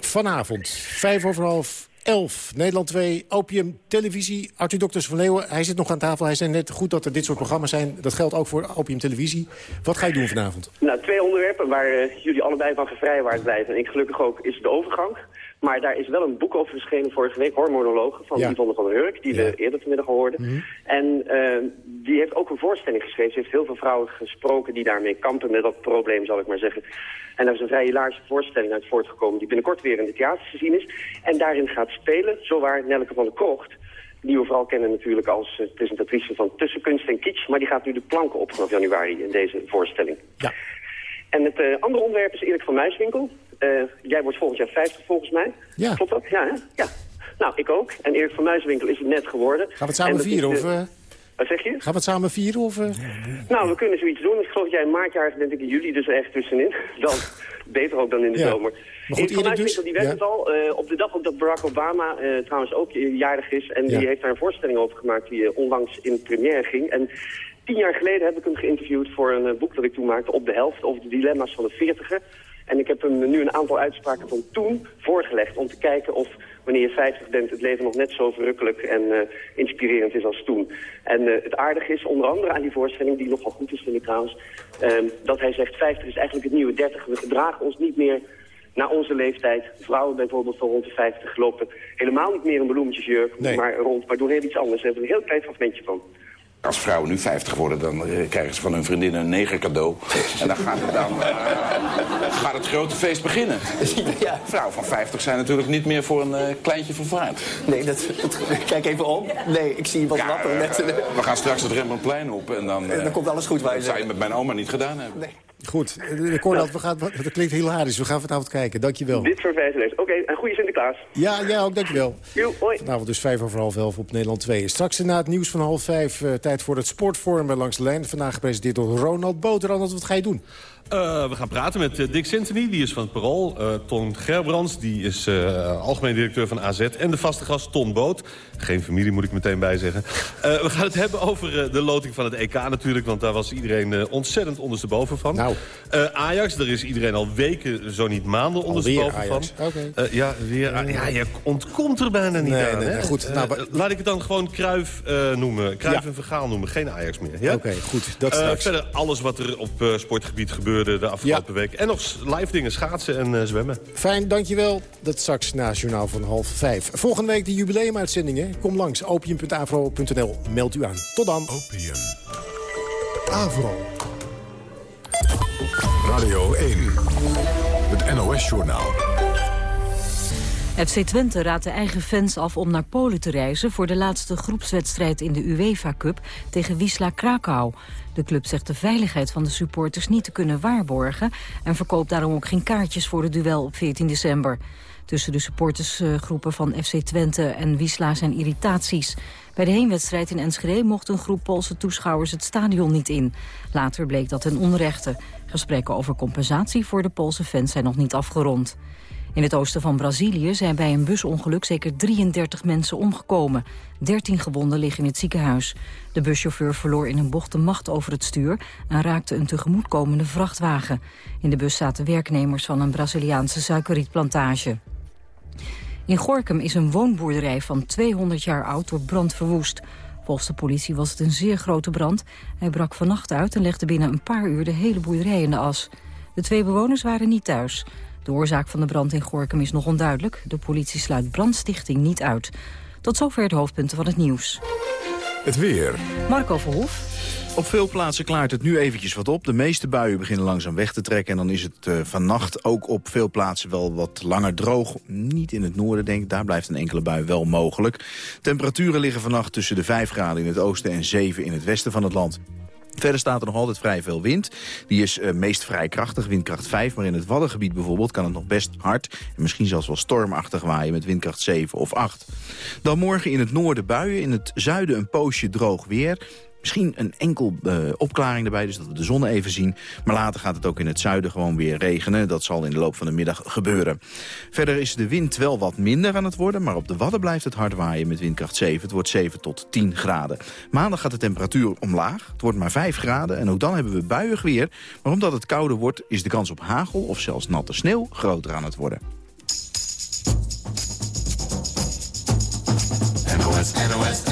Vanavond, vijf over half elf. Nederland 2, Opium, televisie. Arthur Dokters van Leeuwen, hij zit nog aan tafel. Hij zei net goed dat er dit soort programma's zijn. Dat geldt ook voor Opium Televisie. Wat ga je doen vanavond?
Nou, twee onderwerpen waar eh, jullie allebei van gevrijwaard blijven. En ik gelukkig ook, is de overgang. Maar daar is wel een boek over verschenen vorige week, Hormonologen, van
Ja.
Yvonne van Hurk, die we eerder vanmiddag al hoorden. En eh, die heeft ook een voorstelling geschreven. Ze heeft heel veel vrouwen gesproken die daarmee kampen met dat probleem, zal ik maar zeggen. En daar is een vrij hilarische voorstelling uit voortgekomen, die binnenkort weer in de theaters te zien is. En daarin gaat spelen, zowaar Nelleke van der Krocht, die we vooral kennen natuurlijk als eh, presentatrice van Tussen Kunst en Kitsch. Maar die gaat nu de planken op vanaf januari in deze voorstelling.
Ja.
En het eh, andere onderwerp is Erik van Muiswinkel. Eh, jij wordt volgend jaar 50 volgens mij.
Ja.
Klopt dat? Ja, hè? Ja. Nou, ik ook. En Erik van Muiswinkel is het net geworden.
Gaan we het samen vieren? Of,
eh, Wat zeg je?
gaan we het samen vieren? Of, eh?
Nou, we kunnen zoiets doen. Ik geloof dat jij in maartjarig bent, ik in juli dus echt tussenin. <laughs> Dan beter ook dan in de
Ja.
zomer.
Maar goed,
Erik
dus,
die werd
ja.
het al. op de dag ook dat Barack Obama trouwens ook jarig is. En
Ja.
die heeft daar een voorstelling over gemaakt die onlangs in première ging. En tien jaar geleden heb ik hem geïnterviewd voor een boek dat ik toen maakte op de helft over de dilemma's van de veertiger. En ik heb hem nu een aantal uitspraken van toen voorgelegd om te kijken of wanneer je 50 bent het leven nog net zo verrukkelijk en eh, inspirerend is als toen. En eh, het aardige is onder andere aan die voorstelling, die nogal goed is vind ik trouwens, ehm, dat hij zegt 50 is eigenlijk het nieuwe 30. We gedragen ons niet meer naar onze leeftijd. Vrouwen bijvoorbeeld van rond de 50 lopen helemaal niet meer in bloemetjesjurk,
Nee.
maar rond, maar doen heel iets anders. Daar hebben we een heel klein fragmentje van.
Als vrouwen nu 50 worden, dan eh, krijgen ze van hun vriendinnen een neger cadeau. En dan gaat het, dan, eh, gaat het grote feest beginnen. <laughs>
Ja.
Vrouwen van 50 zijn natuurlijk niet meer voor een eh, kleintje vervaard.
Nee, dat, dat- kijk even om. Nee, ik zie wat
Ja,
lappen.
we gaan straks het Rembrandtplein op en dan...
dan komt alles goed, wij
Dat zou je met mijn oma niet gedaan hebben.
Nee.
Goed, eh, Cornald, we gaan, dat klinkt hilarisch. We gaan vanavond kijken. Dankjewel.
Dit wijze les. Oké, en goede Sinterklaas.
Ja, jij ook, dankjewel.
Joe, hoi.
Vanavond dus vijf over half elf op Nederland 2. Straks na het nieuws van half vijf, eh, tijd voor het sportforum langs de lijn. Vandaag gepresenteerd door Ronald Boot. Ronald, wat ga je doen?
Uh, we gaan praten met uh, Dick Sintony, die is van het Parool. Uh, Ton Gerbrands, die is algemeen directeur van AZ. En de vaste gast Ton Boot. Geen familie, moet ik meteen bij zeggen. we gaan het hebben over de loting van het EK natuurlijk... want daar was iedereen ontzettend ondersteboven van.
Nou.
Ajax, daar is iedereen al weken, zo niet maanden ondersteboven van.
Okay.
ja, weer, ja, je ontkomt er bijna niet
nee,
aan.
Nee,
hè?
goed. Nou,
laat ik het dan gewoon Kruif noemen. Kruif ja. en Vergaal noemen, geen Ajax meer. Ja?
Oké, goed. Dat straks.
verder alles wat er op sportgebied gebeurde de afgelopen week. En nog live dingen, schaatsen en uh, zwemmen.
Fijn, dankjewel. Dat straks na journaal van half vijf. Volgende week de jubileumuitzendingen. Kom langs, opium.avro.nl. Meld u aan. Tot dan.
Opium. Avro. Radio 1. Het NOS-journaal.
FC Twente raadt de eigen fans af om naar Polen te reizen... voor de laatste groepswedstrijd in de UEFA Cup tegen Wisla Krakau. De club zegt de veiligheid van de supporters niet te kunnen waarborgen... en verkoopt daarom ook geen kaartjes voor het duel op 14 december. Tussen de supportersgroepen van FC Twente en Wisla zijn irritaties. Bij de heenwedstrijd in Enschede mocht een groep Poolse toeschouwers het stadion niet in. Later bleek dat ten onrechte. Gesprekken over compensatie voor de Poolse fans zijn nog niet afgerond. In het oosten van Brazilië zijn bij een busongeluk zeker 33 mensen omgekomen. 13 gewonden liggen in het ziekenhuis. De buschauffeur verloor in een bocht de macht over het stuur... en raakte een tegemoetkomende vrachtwagen. In de bus zaten werknemers van een Braziliaanse suikerrietplantage. In Gorkum is een woonboerderij van 200 jaar oud door brand verwoest. Volgens de politie was het een zeer grote brand. Hij brak vannacht uit en legde binnen een paar uur de hele boerderij in de as. De twee bewoners waren niet thuis. De oorzaak van de brand in Gorkum is nog onduidelijk. De politie sluit brandstichting niet uit. Tot zover de hoofdpunten van het nieuws.
Het weer.
Marco Verhoef.
Op veel plaatsen klaart het nu eventjes wat op. De meeste buien beginnen langzaam weg te trekken. En dan is het uh, vannacht ook op veel plaatsen wel wat langer droog. Niet in het noorden, denk ik. Daar blijft een enkele bui wel mogelijk. Temperaturen liggen vannacht tussen de 5 graden in het oosten en 7 in het westen van het land. Verder staat er nog altijd vrij veel wind. Die is uh, meest vrij krachtig, windkracht 5. Maar in het Waddengebied bijvoorbeeld kan het nog best hard... en misschien zelfs wel stormachtig waaien met windkracht 7 of 8. Dan morgen in het noorden buien, in het zuiden een poosje droog weer... Misschien een enkel uh, opklaring erbij, dus dat we de zon even zien. Maar later gaat het ook in het zuiden gewoon weer regenen. Dat zal in de loop van de middag gebeuren. Verder is de wind wel wat minder aan het worden... maar op de Wadden blijft het hard waaien met windkracht 7. Het wordt 7 tot 10 graden. Maandag gaat de temperatuur omlaag. Het wordt maar 5 graden en ook dan hebben we buiig weer. Maar omdat het kouder wordt, is de kans op hagel of zelfs natte sneeuw groter aan het worden.
NOS, NOS,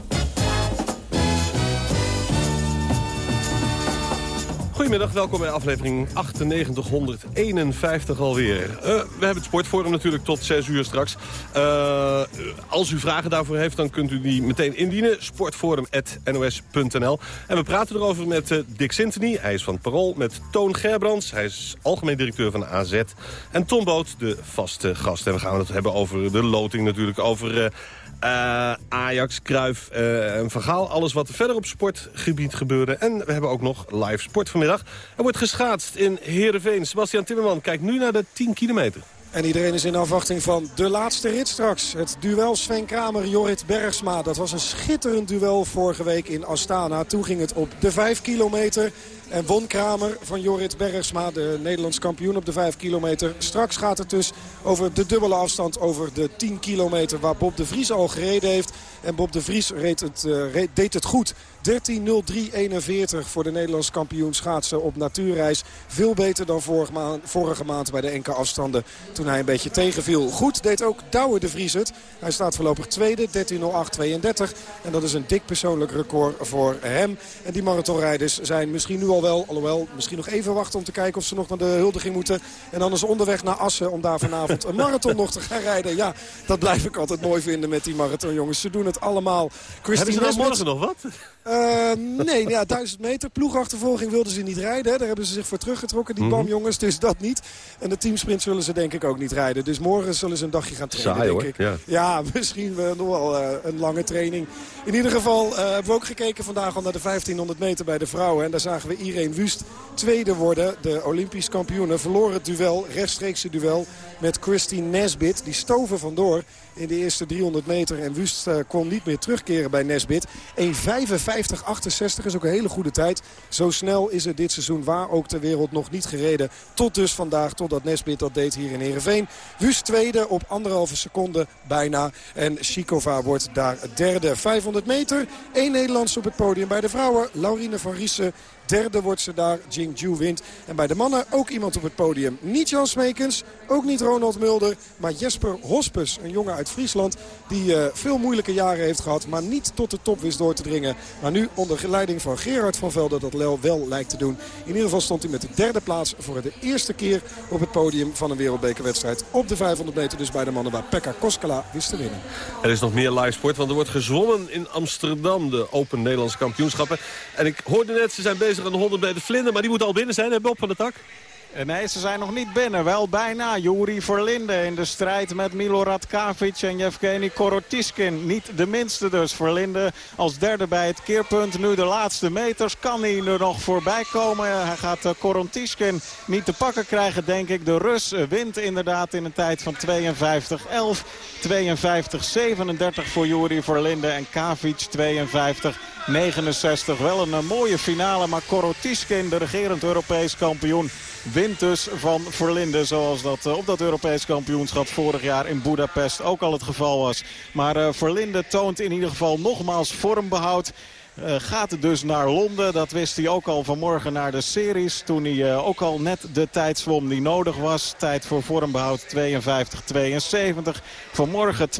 Goedemiddag, welkom bij aflevering 9851 alweer. Uh, we hebben het sportforum natuurlijk tot 6 uur straks. Uh, als u vragen daarvoor heeft, dan kunt u die meteen indienen. Sportforum.nos.nl En we praten erover met uh, Dick Sintony. Hij is van het Parool. Met Toon Gerbrands. Hij is algemeen directeur van AZ. En Tom Boot, de vaste gast. En we gaan het hebben over de loting natuurlijk. Over uh, Ajax, Kruif uh, en Vergaal. Alles wat er verder op sportgebied gebeurde. En we hebben ook nog live sport vanmiddag. Er wordt geschaatst in Heerenveen. Sebastian Timmerman kijkt nu naar de 10 kilometer.
En iedereen is in afwachting van de laatste rit straks. Het duel Sven Kramer-Jorrit Bergsma. Dat was een schitterend duel vorige week in Astana. Toen ging het op de 5 kilometer. En won Kramer van Jorrit Bergsma, de Nederlands kampioen op de 5 kilometer. Straks gaat het dus over de dubbele afstand over de 10 kilometer... waar Bob de Vries al gereden heeft. En Bob de Vries reed het, reed, deed het goed. 13.03.41 voor de Nederlands kampioen schaatsen op natuurreis. Veel beter dan vorige maand, vorige maand bij de enkele afstanden toen hij een beetje tegenviel. Goed deed ook Douwe de Vries het. Hij staat voorlopig tweede, 13.08.32. En dat is een dik persoonlijk record voor hem. En die marathonrijders zijn misschien nu al wel, alhoewel misschien nog even wachten om te kijken of ze nog naar de huldiging moeten. En dan onderweg naar Assen om daar vanavond een marathon nog te gaan rijden. Ja, dat blijf ik altijd mooi vinden met die marathonjongens. Ze doen het allemaal.
Christine Hebben ze dan morgen nog wat?
Uh, nee, ja, 1000 meter. Ploegachtervolging wilden ze niet rijden. Hè. Daar hebben ze zich voor teruggetrokken, die mm -hmm. BAM-jongens. Dus dat niet. En de teamsprint zullen ze denk ik ook niet rijden. Dus morgen zullen ze een dagje gaan trainen,
Saai,
denk
hoor.
ik.
Ja.
ja, misschien nog wel uh, een lange training. In ieder geval uh, hebben we ook gekeken vandaag al naar de 1500 meter bij de vrouwen. En daar zagen we Irene Wust tweede worden. De Olympisch kampioene verloor het duel, rechtstreekse duel met Christine Nesbit. Die stoven vandoor in de eerste 300 meter. En Wust uh, kon niet meer terugkeren bij Nesbit. 1.55.68 is ook een hele goede tijd. Zo snel is het dit seizoen waar ook ter wereld nog niet gereden. Tot dus vandaag, totdat Nesbit dat deed hier in Heerenveen. Wust tweede op anderhalve seconde bijna. En Chikova wordt daar derde. 500 meter. Eén Nederlands op het podium bij de vrouwen. Laurine van Riesen Derde wordt ze daar. Jing Ju wint. En bij de mannen ook iemand op het podium. Niet Jan Smekens, ook niet Ronald Mulder. Maar Jesper Hospes, een jongen uit Friesland. Die uh, veel moeilijke jaren heeft gehad. Maar niet tot de top wist door te dringen. Maar nu onder leiding van Gerard van Velden dat wel lijkt te doen. In ieder geval stond hij met de derde plaats voor de eerste keer op het podium van een wereldbekerwedstrijd. Op de 500 meter dus bij de mannen waar Pekka Koskela wist te winnen.
Er is nog meer live sport, want er wordt gezwommen in Amsterdam. De Open Nederlandse kampioenschappen. En ik hoorde net, ze zijn bezig de 100 meter vlinder. Maar die moet al binnen zijn, hè Bob van de Tak?
Eh, nee, ze zijn nog niet binnen. Wel bijna. Juri Verlinde in de strijd met Milorad Kavic en Yevgeny Korotiskin. Niet de minste dus. Verlinde als derde bij het keerpunt. Nu de laatste meters. Kan hij er nog voorbij komen? Hij gaat uh, Korotiskin niet te pakken krijgen, denk ik. De Rus eh, wint inderdaad in een tijd van 52-11. 52-37 voor Juri Verlinde en Kavic 52 69. Wel een, mooie finale, maar Korotiskin, de regerend Europees kampioen, wint dus van Verlinde. Zoals dat eh, op dat Europees kampioenschap vorig jaar in Budapest ook al het geval was. Maar uh, Verlinde toont in ieder geval nogmaals vormbehoud. Uh, gaat het dus naar Londen. Dat wist hij ook al vanmorgen naar de series. Toen hij uh, ook al net de tijd zwom die nodig was. Tijd voor vormbehoud 52-72. Vanmorgen 52-70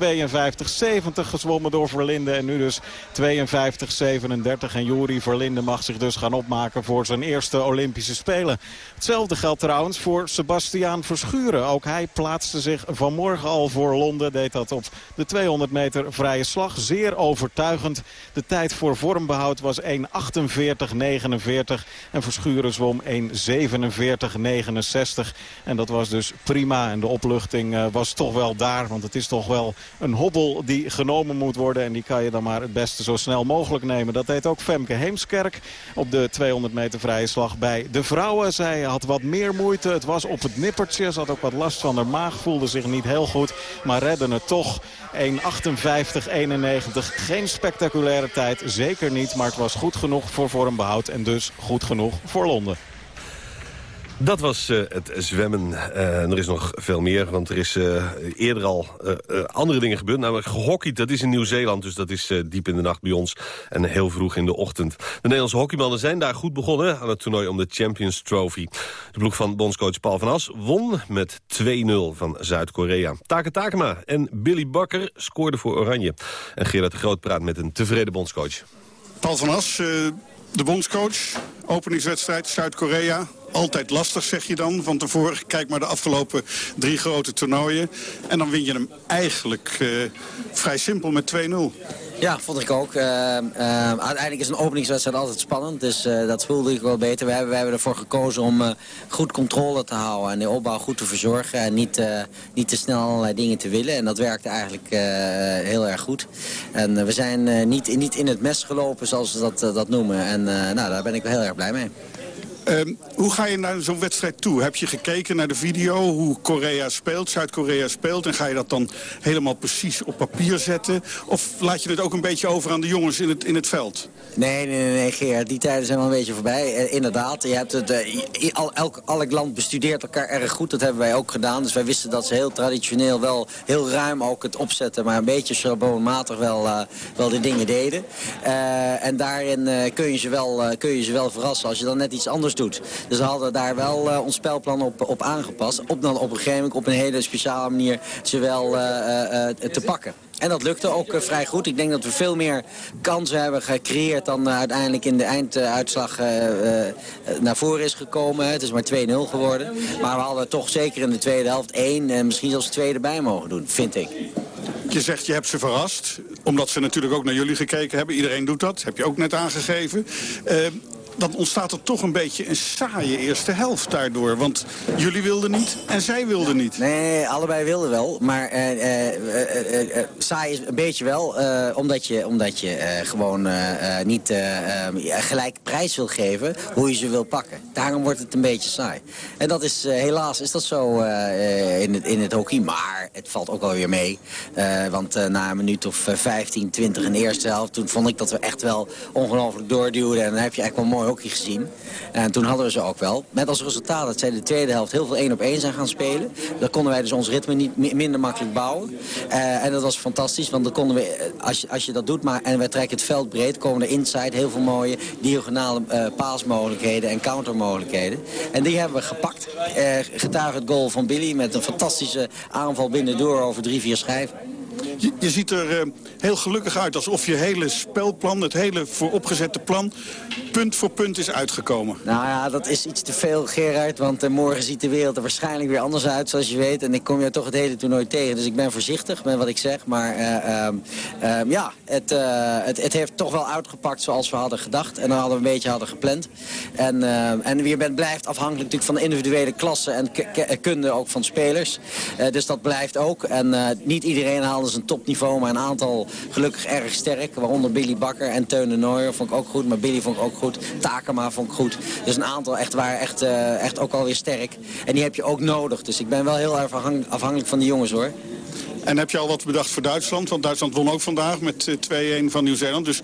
gezwommen door Verlinde. En nu dus 52-37. En Juri Verlinde mag zich dus gaan opmaken voor zijn eerste Olympische Spelen. Hetzelfde geldt trouwens voor Sebastiaan Verschuren. Ook hij plaatste zich vanmorgen al voor Londen. Deed dat op de 200 meter vrije slag. Zeer overtuigend. De tijd voor vormbehoud behoud was 1.48.49. En Verschuren zwom 1.47.69. En dat was dus prima. En de opluchting uh, was toch wel daar. Want het is toch wel een hobbel die genomen moet worden. En die kan je dan maar het beste zo snel mogelijk nemen. Dat deed ook Femke Heemskerk op de 200 meter vrije slag bij de vrouwen. Zij had wat meer moeite. Het was op het nippertje. Ze had ook wat last van haar maag. Voelde zich niet heel goed. Maar redden het toch. 1.58.91. Geen spectaculaire tijd. Zeker niet. Maar het was goed genoeg voor vormbehoud. En dus goed genoeg voor Londen.
Dat was uh, het zwemmen. Uh, er is nog veel meer, want er is uh, eerder al andere dingen gebeurd. Namelijk gehockeyd, dat is in Nieuw-Zeeland, dus dat is diep in de nacht bij ons. En heel vroeg in de ochtend. De Nederlandse hockeymannen zijn daar goed begonnen aan het toernooi om de Champions Trophy. De ploeg van bondscoach Paul van As won met 2-0 van Zuid-Korea. Take Takema en Billy Bakker scoorden voor Oranje. En Gerard de Groot praat met een tevreden bondscoach.
Paul van As, de bondscoach, openingswedstrijd Zuid-Korea altijd lastig, zeg je dan. Van tevoren, kijk maar de afgelopen drie grote toernooien. En dan win je hem eigenlijk uh, vrij simpel met 2-0.
Ja, vond ik ook. Uh, uh, uiteindelijk is een openingswedstrijd altijd spannend. Dus dat voelde ik wel beter. We hebben, we hebben ervoor gekozen om goed controle te houden. En de opbouw goed te verzorgen. En niet, niet te snel allerlei dingen te willen. En dat werkte eigenlijk heel erg goed. En we zijn niet, niet in het mes gelopen, zoals ze dat, dat noemen. En nou, daar ben ik heel erg blij mee.
Um, hoe ga je naar zo'n wedstrijd toe? Heb je gekeken naar de video hoe Korea speelt, Zuid-Korea speelt... en ga je dat dan helemaal precies op papier zetten? Of laat je het ook een beetje over aan de jongens in het, in het veld?
Nee, nee, nee, nee Gerard, die tijden zijn wel een beetje voorbij. Eh, inderdaad, je hebt het, eh, al, elk, elk land bestudeert elkaar erg goed. Dat hebben wij ook gedaan. Dus wij wisten dat ze heel traditioneel wel heel ruim ook het opzetten... maar een beetje schabloonmatig wel, uh, wel de dingen deden. En daarin kun, je ze wel, kun je ze wel verrassen als je dan net iets anders doet. Dus we hadden daar wel ons spelplan op, op aangepast. Op dan op een gegeven moment op een hele speciale manier ze wel te pakken. En dat lukte ook vrij goed. Ik denk dat we veel meer kansen hebben gecreëerd dan uiteindelijk in de einduitslag naar voren is gekomen. Het is maar 2-0 geworden. Maar we hadden toch zeker in de tweede helft één en misschien zelfs twee erbij mogen doen, vind ik.
Je zegt je hebt ze verrast, omdat ze natuurlijk ook naar jullie gekeken hebben. Iedereen doet dat, heb je ook net aangegeven. Dan ontstaat er toch een beetje een saaie eerste helft daardoor. Want jullie wilden niet en zij wilden niet.
Nee, allebei wilden wel. Maar eh, eh, eh, saai is een beetje wel. omdat je, omdat je gewoon niet gelijk prijs wil geven hoe je ze wil pakken. Daarom wordt het een beetje saai. En dat is helaas is dat zo in, het, in het hockey. Maar het valt ook wel weer mee. Want na een minuut of eh, 15, 20 in de eerste helft... toen vond ik dat we echt wel ongelooflijk doorduwden. En dan heb je echt wel mooi hockey gezien. En toen hadden we ze ook wel. Met als resultaat dat zij de tweede helft heel veel één op één zijn gaan spelen. Dan konden wij dus ons ritme niet mi- minder makkelijk bouwen. Eh, en dat was fantastisch, want dan konden we, eh, als je, als je dat doet maar, en wij trekken het veld breed... komen er inside heel veel mooie diagonale eh, paasmogelijkheden en countermogelijkheden. En die hebben we gepakt. Eh getuige het goal van Billy met een fantastische aanval binnendoor over drie, vier schijven.
Je, ziet er eh, heel gelukkig uit alsof je hele spelplan, het hele vooropgezette plan, punt voor punt is uitgekomen.
Nou ja, dat is iets te veel, Gerard. Want eh, morgen ziet de wereld er waarschijnlijk weer anders uit, zoals je weet. En ik kom je toch het hele toernooi tegen. Dus ik ben voorzichtig met wat ik zeg. Maar eh, ehm, ehm, ja, het, het, het heeft toch wel uitgepakt zoals we hadden gedacht. En dan hadden we een beetje hadden gepland. En, ehm, en je bent, blijft afhankelijk natuurlijk van de individuele klasse en kunde ook van spelers. Dus dat blijft ook. En niet iedereen haalde zijn topniveau, maar een aantal gelukkig erg sterk. Waaronder Billy Bakker en Teun de vond ik ook goed. Maar Billy vond ik ook goed. Takema vond ik goed. Dus een aantal echt waren echt, eh, echt ook alweer sterk. En die heb je ook nodig. Dus ik ben wel heel erg afhankelijk van die jongens hoor.
En heb je al wat bedacht voor Duitsland? Want Duitsland won ook vandaag met eh, 2-1 van Nieuw-Zeeland. Dus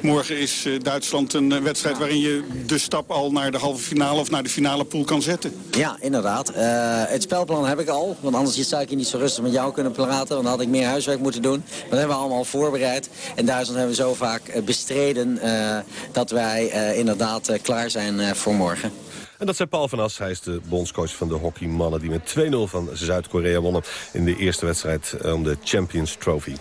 morgen is eh, Duitsland een eh, wedstrijd waarin je de stap al naar de halve finale of naar de finale pool kan zetten.
Ja, inderdaad. Eh, het spelplan heb ik al. Want anders zou ik hier niet zo rustig met jou kunnen praten. Want dan had ik meer huiswerk moeten doen. Maar dat hebben we allemaal al voorbereid. En Duitsland hebben we zo vaak bestreden dat wij inderdaad klaar zijn voor morgen.
En dat zei Paul van As. Hij is de bondscoach van de hockeymannen... die met 2-0 van Zuid-Korea wonnen in de eerste wedstrijd eh, om de Champions Trophy.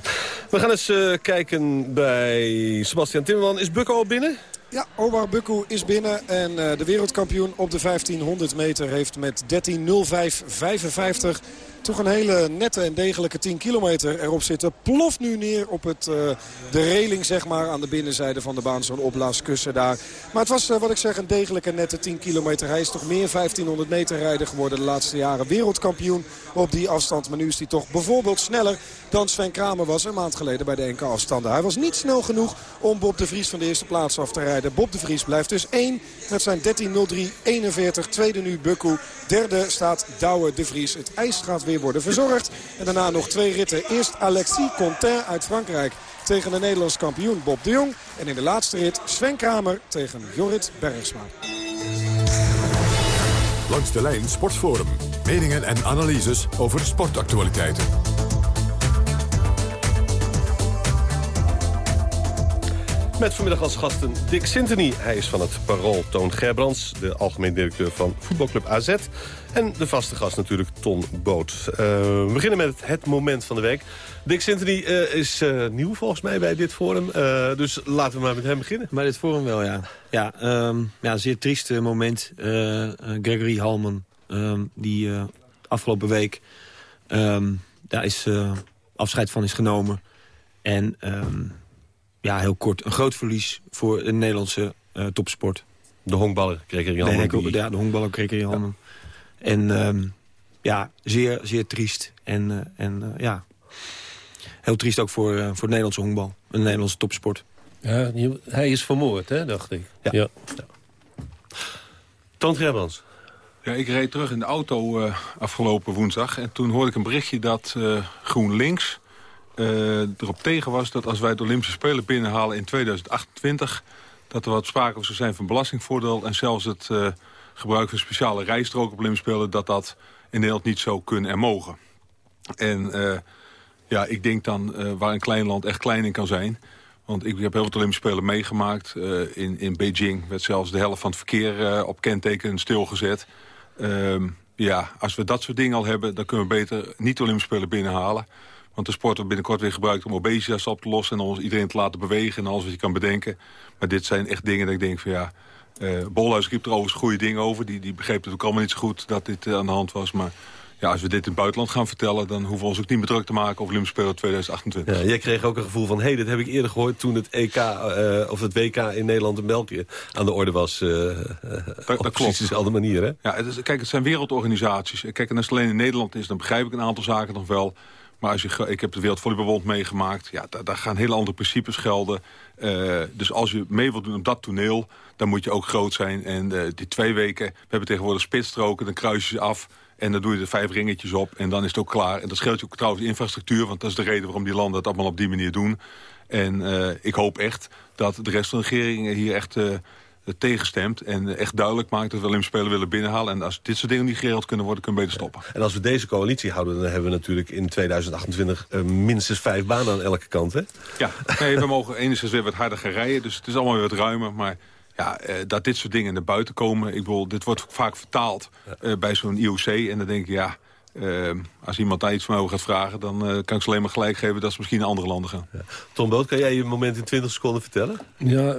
We gaan eens eh, kijken bij Sebastian Timmerman. Is Bukko al binnen?
Ja, Omar Bukku is binnen en eh, de wereldkampioen op de 1500 meter heeft met 13.05.55 toch een hele nette en degelijke 10 kilometer erop zitten. Ploft nu neer op het, eh, de reling zeg maar, aan de binnenzijde van de baan. Zo'n opblaaskussen daar. Maar het was, eh, wat ik zeg, een degelijke nette 10 kilometer. Hij is toch meer 1500 meter rijder geworden de laatste jaren. Wereldkampioen op die afstand. Maar nu is hij toch bijvoorbeeld sneller dan Sven Kramer was een maand geleden bij de NK afstanden. Hij was niet snel genoeg om Bob de Vries van de eerste plaats af te rijden. Bob de Vries blijft dus 1 met zijn 13.03.41. Tweede nu Bukku. Derde staat Douwe de Vries. Het ijs gaat weer worden verzorgd. En daarna nog twee ritten. Eerst Alexis Contain uit Frankrijk tegen de Nederlands kampioen Bob de Jong. En in de laatste rit Sven Kramer tegen Jorrit Bergsma.
Langs de lijn Sportforum. Meningen en analyses over sportactualiteiten.
Met vanmiddag als gasten Dick Sintony. Hij is van het Parool Toon Gerbrands, de algemeen directeur van voetbalclub AZ. En de vaste gast natuurlijk Ton Boot. Eh, we beginnen met het, moment van de week. Dick Sintony eh, is eh, nieuw volgens mij bij dit forum. Dus laten we maar met hem beginnen.
Bij dit forum wel, ja. Ja, ehm, ja zeer triest eh, moment. Gregory Halman, ehm, die afgelopen week ehm, daar is afscheid van is genomen. En ja, heel kort, een groot verlies voor de Nederlandse eh, topsport.
De honkballer Halman.
De, hekkel-
die-
ja, de honkballer Gregory Halman. En ehm, ja, zeer, zeer triest. En, eh, en eh, ja, heel triest ook voor, eh, voor de Nederlandse honkbal. Een Nederlandse topsport.
Ja, hij is vermoord, hè, dacht ik. Ja.
Toon Gerbrands.
Ja, ik reed terug in de auto eh, afgelopen woensdag. En toen hoorde ik een berichtje dat eh, GroenLinks eh, erop tegen was... dat als wij de Olympische Spelen binnenhalen in 2028... dat er wat sprake zou zijn van belastingvoordeel... en zelfs het eh, gebruik van speciale rijstroken op Olympische Spelen... dat dat in Nederland niet zou kunnen en mogen. En eh, ja, ik denk dan waar een klein land echt klein in kan zijn... Want ik heb heel veel Olympische Spelen meegemaakt. In, in Beijing werd zelfs de helft van het verkeer op kenteken stilgezet. Ehm, ja, als we dat soort dingen al hebben... dan kunnen we beter niet Olympische Spelen binnenhalen. Want de sport wordt binnenkort weer gebruikt om obesitas op te lossen... en om iedereen te laten bewegen en alles wat je kan bedenken. Maar dit zijn echt dingen dat ik denk van ja... eh Bolhuis riep er overigens goede dingen over. Die, die begreep het ook allemaal niet zo goed dat dit eh, aan de hand was. Maar ja, als we dit in het buitenland gaan vertellen... dan hoeven we ons ook niet meer druk te maken over Olympische Spelen 2028.
Ja, jij kreeg ook een gevoel van, hé, hey, dit heb ik eerder gehoord... toen het, EK, uh, of het WK in Nederland en België aan de orde was. Uh,
dat,
op precies dezelfde manier, hè?
Ja, het is, kijk, het zijn wereldorganisaties. Kijk, en als het alleen in Nederland is, dan begrijp ik een aantal zaken nog wel... Maar als je, ik heb de Wereldvolleybalbond meegemaakt. Ja, daar, daar, gaan hele andere principes gelden. Uh, dus als je mee wilt doen op dat toneel, dan moet je ook groot zijn. En uh, die twee weken, we hebben tegenwoordig spitsstroken, dan kruis je ze af. En dan doe je er vijf ringetjes op en dan is het ook klaar. En dat scheelt je ook trouwens de infrastructuur... want dat is de reden waarom die landen het allemaal op die manier doen. En uh, ik hoop echt dat de rest van de regering hier echt tegenstemt... en echt duidelijk maakt dat we Olympische Spelen willen binnenhalen. En als dit soort dingen niet geregeld kunnen worden, kunnen we beter stoppen.
En als we deze coalitie houden, dan hebben we natuurlijk in 2028... Uh, minstens vijf banen aan elke kant, hè?
Ja, nee, we mogen enigszins weer wat harder gaan rijden. Dus het is allemaal weer wat ruimer, maar ja, uh, dat dit soort dingen naar buiten komen. Ik bedoel, dit wordt vaak vertaald uh, bij zo'n IOC. En dan denk ik, ja, uh, als iemand daar iets van over gaat vragen... dan kan ik ze alleen maar gelijk geven dat ze misschien naar andere landen gaan.
Ja. Tom Boot, kan jij je moment in 20 seconden vertellen?
Ja,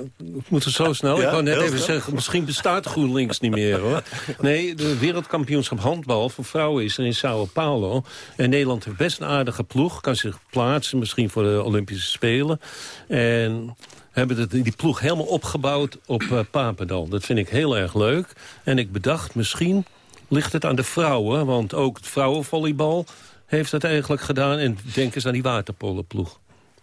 moet het zo snel? Ja, ik wou net even snel. zeggen, misschien bestaat GroenLinks niet meer, hoor. <laughs> Nee, de wereldkampioenschap handbal voor vrouwen is er in Sao Paulo. En Nederland heeft best een aardige ploeg. Kan zich plaatsen, misschien voor de Olympische Spelen. En hebben die ploeg helemaal opgebouwd op uh, Papendal. Dat vind ik heel erg leuk. En ik bedacht, misschien ligt het aan de vrouwen... want ook het vrouwenvolleybal heeft dat eigenlijk gedaan. En denk eens aan die waterpolenploeg.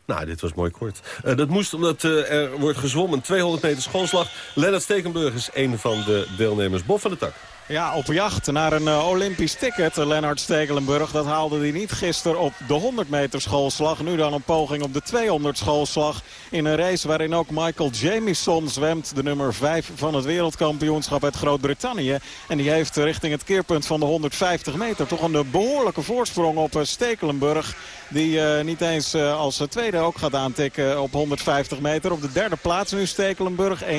Nou, dit was mooi kort. Uh, dat moest omdat uh, er wordt gezwommen 200 meter schoolslag. Lennart Stekenburg is een van de deelnemers. Bob van de Tak.
Ja, op jacht naar een uh, Olympisch ticket, Lennart Stekelenburg. Dat haalde hij niet gisteren op de 100 meter schoolslag. Nu dan een poging op de 200 schoolslag. In een race waarin ook Michael Jamieson zwemt. De nummer 5 van het wereldkampioenschap uit Groot-Brittannië. En die heeft richting het keerpunt van de 150 meter toch een behoorlijke voorsprong op Stekelenburg. Die uh, niet eens als tweede ook gaat aantikken op 150 meter. Op de derde plaats nu Stekelenburg. 1.37.78.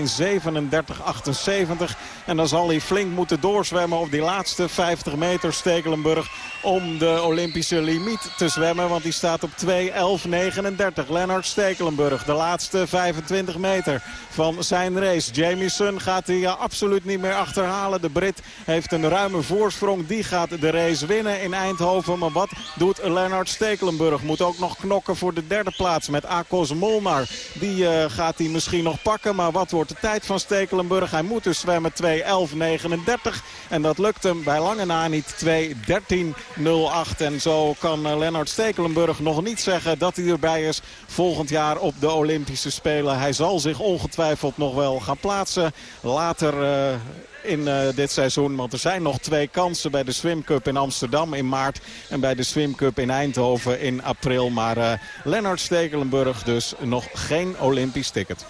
En dan zal hij flink moeten doorzwemmen op die laatste 50 meter Stekelenburg. Om de Olympische limiet te zwemmen. Want die staat op 2.11.39. Lennart Stekelenburg. De laatste 25 meter van zijn race. Jamieson gaat hij absoluut niet meer achterhalen. De Brit heeft een ruime voorsprong. Die gaat de race winnen in Eindhoven. Maar wat doet Lennart Stekelenburg? Moet ook nog knokken voor de derde plaats met Akos Molnar. Die uh, gaat hij misschien nog pakken. Maar wat wordt de tijd van Stekelenburg? Hij moet dus zwemmen 2.11.39. En dat lukt hem bij lange na niet 2.13.08. En zo kan uh, Lennart Stekelenburg nog niet zeggen dat hij erbij is volgend jaar op de Olympische Spelen. Hij zal zich ongetwijfeld nog wel gaan plaatsen. Later... Uh, in uh, dit seizoen. Want er zijn nog twee kansen bij de Swim Cup in Amsterdam in maart. En bij de Swim Cup in Eindhoven in april. Maar uh, Lennart Stekelenburg dus nog geen Olympisch ticket.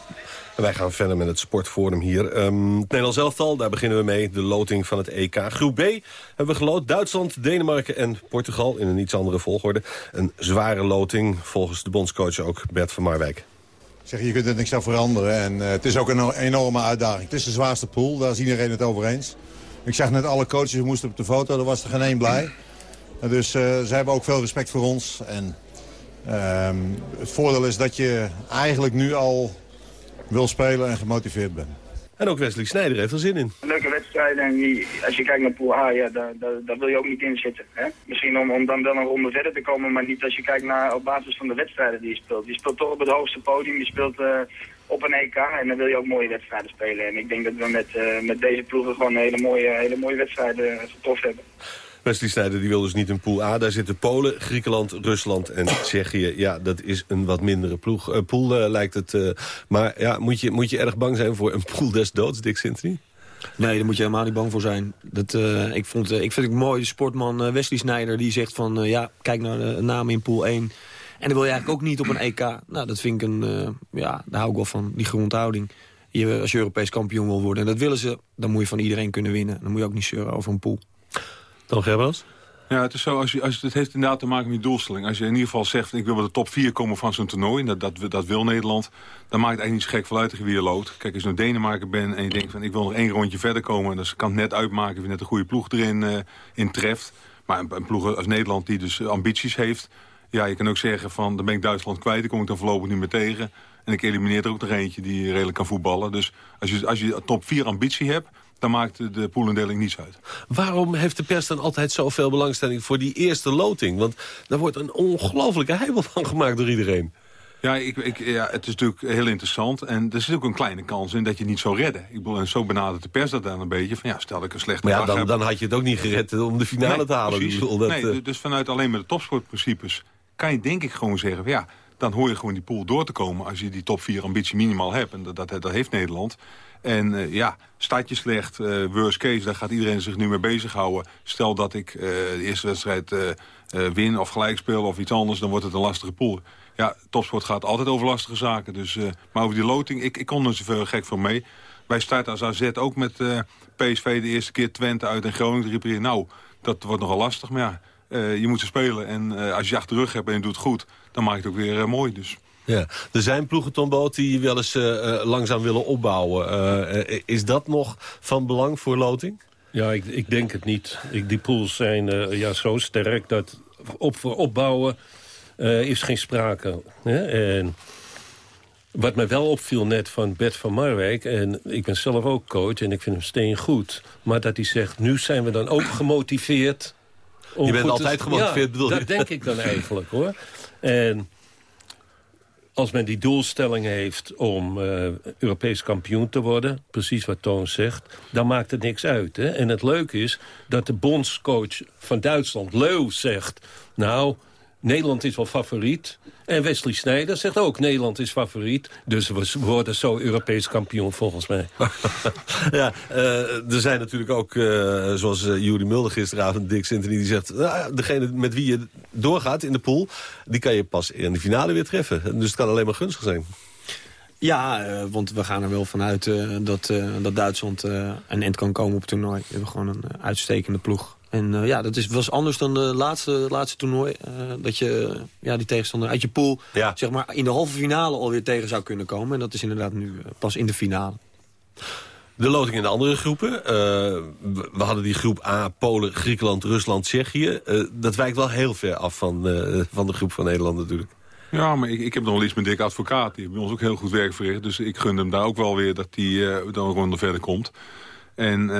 Wij gaan verder met het sportforum hier. Um, het Nederlands elftal, daar beginnen we mee. De loting van het EK. Groep B hebben we geloot. Duitsland, Denemarken en Portugal in een iets andere volgorde. Een zware loting, volgens de bondscoach ook Bert van Marwijk.
Zeg, je kunt er niks aan veranderen en uh, het is ook een enorme uitdaging. Het is de zwaarste pool, daar is iedereen het over eens. Ik zag net alle coaches moesten op de foto, er was er geen één blij. Dus uh, ze hebben ook veel respect voor ons. En uh, het voordeel is dat je eigenlijk nu al wil spelen en gemotiveerd bent.
En ook Wesley Sneijder heeft er zin in.
Leuke wedstrijden en die, als je kijkt naar Pool A, ja, daar, daar, daar wil je ook niet in zitten. Hè? Misschien om, om dan wel een ronde verder te komen, maar niet als je kijkt naar op basis van de wedstrijden die je speelt. Je speelt toch op het hoogste podium, je speelt uh, op een EK en dan wil je ook mooie wedstrijden spelen. En ik denk dat we met, uh, met deze ploegen gewoon hele mooie, hele mooie wedstrijden getroffen hebben.
Wesley Sneijder die wil dus niet in pool A. Daar zitten Polen, Griekenland, Rusland en Tsjechië. Ja, dat is een wat mindere ploeg. Uh, pool uh, lijkt het. Uh, maar ja, moet je, moet je erg bang zijn voor een pool des doods, Dick Sintry?
Nee, daar moet je helemaal niet bang voor zijn. Dat, ik, vond, ik vind het mooi, de sportman Wesley Sneijder... die zegt van, ja, kijk naar de namen in pool 1. En dan wil je eigenlijk ook niet op een EK. Nou, dat vind ik een... ja, daar hou ik wel van, die grondhouding. Je, als je Europees kampioen wil worden. En dat willen ze, dan moet je van iedereen kunnen winnen. Dan moet je ook niet zeuren over een pool.
Dan Gerbers?
Ja, het is zo, als je, als het heeft inderdaad te maken met je doelstelling. Als je in ieder geval zegt, ik wil bij de top 4 komen van zo'n toernooi... dat, dat, dat wil Nederland, dan maakt het eigenlijk niet zo gek vanuit wie je loopt. Kijk, als je naar Denemarken bent en je denkt van... ik wil nog één rondje verder komen... dan kan het net uitmaken of je net een goede ploeg erin uh, treft. Maar een, een ploeg als Nederland die dus ambities heeft... ja, je kan ook zeggen van, dan ben ik Duitsland kwijt... dan kom ik dan voorlopig niet meer tegen... En ik elimineer er ook nog eentje die redelijk kan voetballen. Dus als je, als je top 4 ambitie hebt, dan maakt de poelendeling niets uit.
Waarom heeft de pers dan altijd zoveel belangstelling voor die eerste loting? Want daar wordt een ongelofelijke heibel van gemaakt door iedereen.
Ja, ik, ik, ja, het is natuurlijk heel interessant. En er zit ook een kleine kans in dat je niet zou redden. Ik bedoel, en zo benadert de pers dat dan een beetje. Van ja, stel ik een slechte
Maar ja, dan,
heb.
dan had je het ook niet gered om de finale
Nee,
te halen.
precies.
Bedoel, dat,
nee,
eh,
du- dus vanuit alleen maar de topsportprincipes kan je denk ik gewoon zeggen... van ja, dan hoor je gewoon die pool door te komen... als je die top 4 ambitie minimaal hebt. En dat, dat, heeft Nederland. En eh, ja, staat je slecht, eh, worst case, daar gaat iedereen zich nu mee bezighouden. Stel dat ik eh, de eerste wedstrijd win of gelijk speel of iets anders... dan wordt het een lastige pool. Ja, topsport gaat altijd over lastige zaken. Dus, maar over die loting, ik, ik kon er zoveel gek voor mee. Wij starten als AZ ook met PSV de eerste keer Twente uit en Groningen. Riep nou, dat wordt nogal lastig. Maar ja, eh, je moet ze spelen. En eh, als je achter de rug hebt en je doet het goed... dan maakt het ook weer eh, mooi. Dus.
Ja, er zijn ploegen, Tom Boot, die wel eens eh, eh, langzaam willen opbouwen. Is dat nog van belang voor loting?
Ja, ik, ik denk het niet. Ik, die pools zijn eh, ja, zo sterk dat op, voor opbouwen eh, is geen sprake. Hè? En wat mij wel opviel net van Bert van Marwijk... en ik ben zelf ook coach en ik vind hem steen goed... maar dat hij zegt, nu zijn we dan ook gemotiveerd...
Je bent altijd gemotiveerd,
ja,
bedoel je?
dat denk ik dan eigenlijk, hoor. En als men die doelstelling heeft om eh, Europees kampioen te worden... precies wat Toon zegt, dan maakt het niks uit. Hè? En het leuke is dat de bondscoach van Duitsland, Leu, zegt... nou, Nederland is wel favoriet. En Wesley Sneijder zegt ook, Nederland is favoriet. Dus we worden zo Europees kampioen, volgens mij. <laughs>
ja, eh, er zijn natuurlijk ook, eh, zoals uh, Jury Mulder gisteravond, Dick Sintony, die zegt... Nou, degene met wie je doorgaat in de pool, die kan je pas in de finale weer treffen. Dus het kan alleen maar gunstig zijn.
Ja, uh, want we gaan er wel vanuit uh, dat, uh, dat Duitsland een end kan komen op het toernooi. We hebben gewoon een uitstekende ploeg. En ja, dat is, was anders dan de laatste, laatste toernooi. dat je ja, die tegenstander uit je pool
ja.
zeg maar, in de halve finale alweer tegen zou kunnen komen. En dat is inderdaad nu pas in de finale.
De loting in de andere groepen. Uh, we hadden die groep A, Polen, Griekenland, Rusland, Tsjechië. Uh, dat wijkt wel heel ver af van, uh, van de groep van Nederland natuurlijk.
Ja, maar ik, ik heb nog wel iets met Dick Advocaat. Die heeft bij ons ook heel goed werk verricht. Dus ik gun hem daar ook wel weer dat hij dan gewoon nog verder komt. En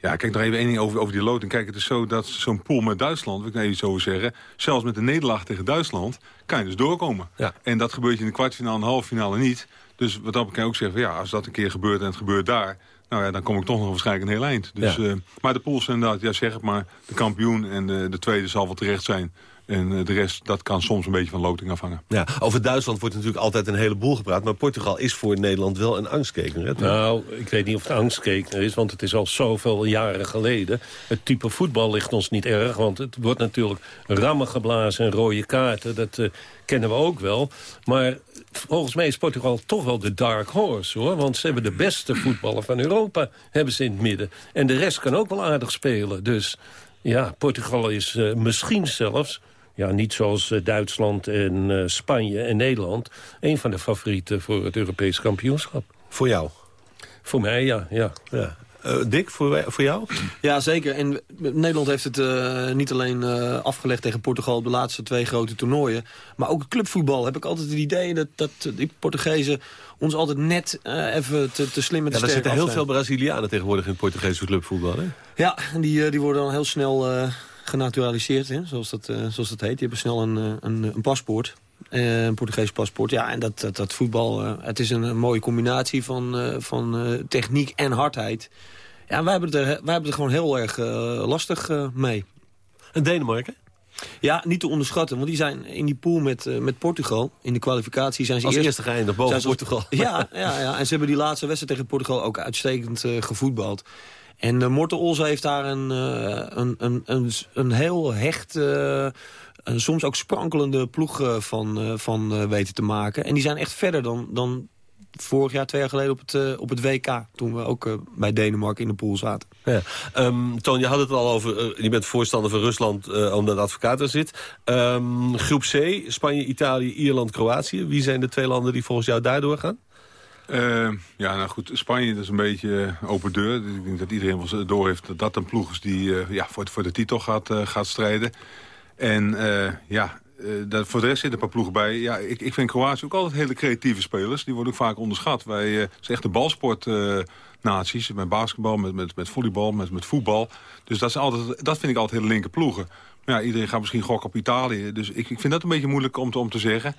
ja, kijk nog even één ding over, over die loting. Kijk, het is zo dat zo'n pool met Duitsland, wil ik nou iets over zeggen... zelfs met de nederlaag tegen Duitsland, kan je dus doorkomen.
Ja.
En dat gebeurt je in de kwartfinale en de halve finale niet. Dus wat dat kan je ook zeggen, van, ja, als dat een keer gebeurt en het gebeurt daar... nou ja, dan kom ik toch nog waarschijnlijk een heel eind. Dus,
Ja.
uh, maar de pools zijn inderdaad, ja, zeg het maar, de kampioen en de, de tweede zal wel terecht zijn... En uh, de rest, dat kan soms een beetje van loting afhangen.
Ja, over Duitsland wordt natuurlijk altijd een heleboel gepraat... maar Portugal is voor Nederland wel een angstkeker. Hè?
Nou, ik weet niet of het angstkeker is, want het is al zoveel jaren geleden. Het type voetbal ligt ons niet erg, want het wordt natuurlijk rammen geblazen en rode kaarten. Dat uh, kennen we ook wel. Maar volgens mij is Portugal toch wel de dark horse, hoor. Want ze hebben de beste voetballer van Europa, hebben ze in het midden. En de rest kan ook wel aardig spelen. Dus ja, Portugal is uh, misschien zelfs... Ja, niet zoals uh, Duitsland en uh, Spanje en Nederland... een van de favorieten voor het Europees kampioenschap.
Voor jou?
Voor mij, ja. ja.
ja. Uh, Dick, voor, voor jou?
Ja, zeker. En Nederland heeft het uh, niet alleen uh, afgelegd tegen Portugal... op de laatste twee grote toernooien. Maar ook het clubvoetbal heb ik altijd het idee... dat, dat die Portugezen ons altijd net even te, te slim en te
ja, Er zitten heel veel Brazilianen tegenwoordig in het Portugese clubvoetbal, hè?
Ja, en die, die worden dan heel snel genaturaliseerd, hè, zoals, dat, zoals dat heet. Die hebben snel een, een, een paspoort. Uh, een Portugees paspoort. Ja, en dat, dat, dat voetbal, uh, het is een, een, mooie combinatie van, uh, van techniek en hardheid. Ja, wij hebben er, wij hebben er gewoon heel erg lastig mee.
En Denemarken?
Ja, niet te onderschatten, want die zijn in die pool met, met Portugal. In de kwalificatie zijn ze
Als
eerst,
eerste geëindigd boven Portugal.
Ja, ja, ja, en ze hebben die laatste wedstrijd tegen Portugal ook uitstekend gevoetbald. En uh, Morten Olsen heeft daar een, uh, een, een, een, een heel hecht... Uh, en soms ook sprankelende ploeg van, van weten te maken. En die zijn echt verder dan, dan vorig jaar, twee jaar geleden op het, op het WK. Toen we ook bij Denemarken in de pool zaten.
Ja. Um, Toon, je had het al over, je bent voorstander van Rusland omdat de advocaat er zit. Um, groep C, Spanje, Italië, Ierland, Kroatië. Wie zijn de twee landen die volgens jou daardoor gaan?
Uh, ja, nou goed, Spanje dat is een beetje open deur. Dus ik denk dat iedereen wel door heeft dat dat een ploeg is die uh, ja, voor, voor de titel gaat, uh, gaat strijden. En ja, dat, voor de rest zitten een paar ploegen bij. Ja, ik, ik vind Kroatië ook altijd hele creatieve spelers. Die worden ook vaak onderschat. Wij zijn echt de balsportnaties. met basketbal, met, met, met volleybal, met, met voetbal. Dus dat, is altijd, dat vind ik altijd hele linker ploegen. Ja, iedereen gaat misschien gokken op Italië. Dus ik, ik vind dat een beetje moeilijk om te, om te zeggen.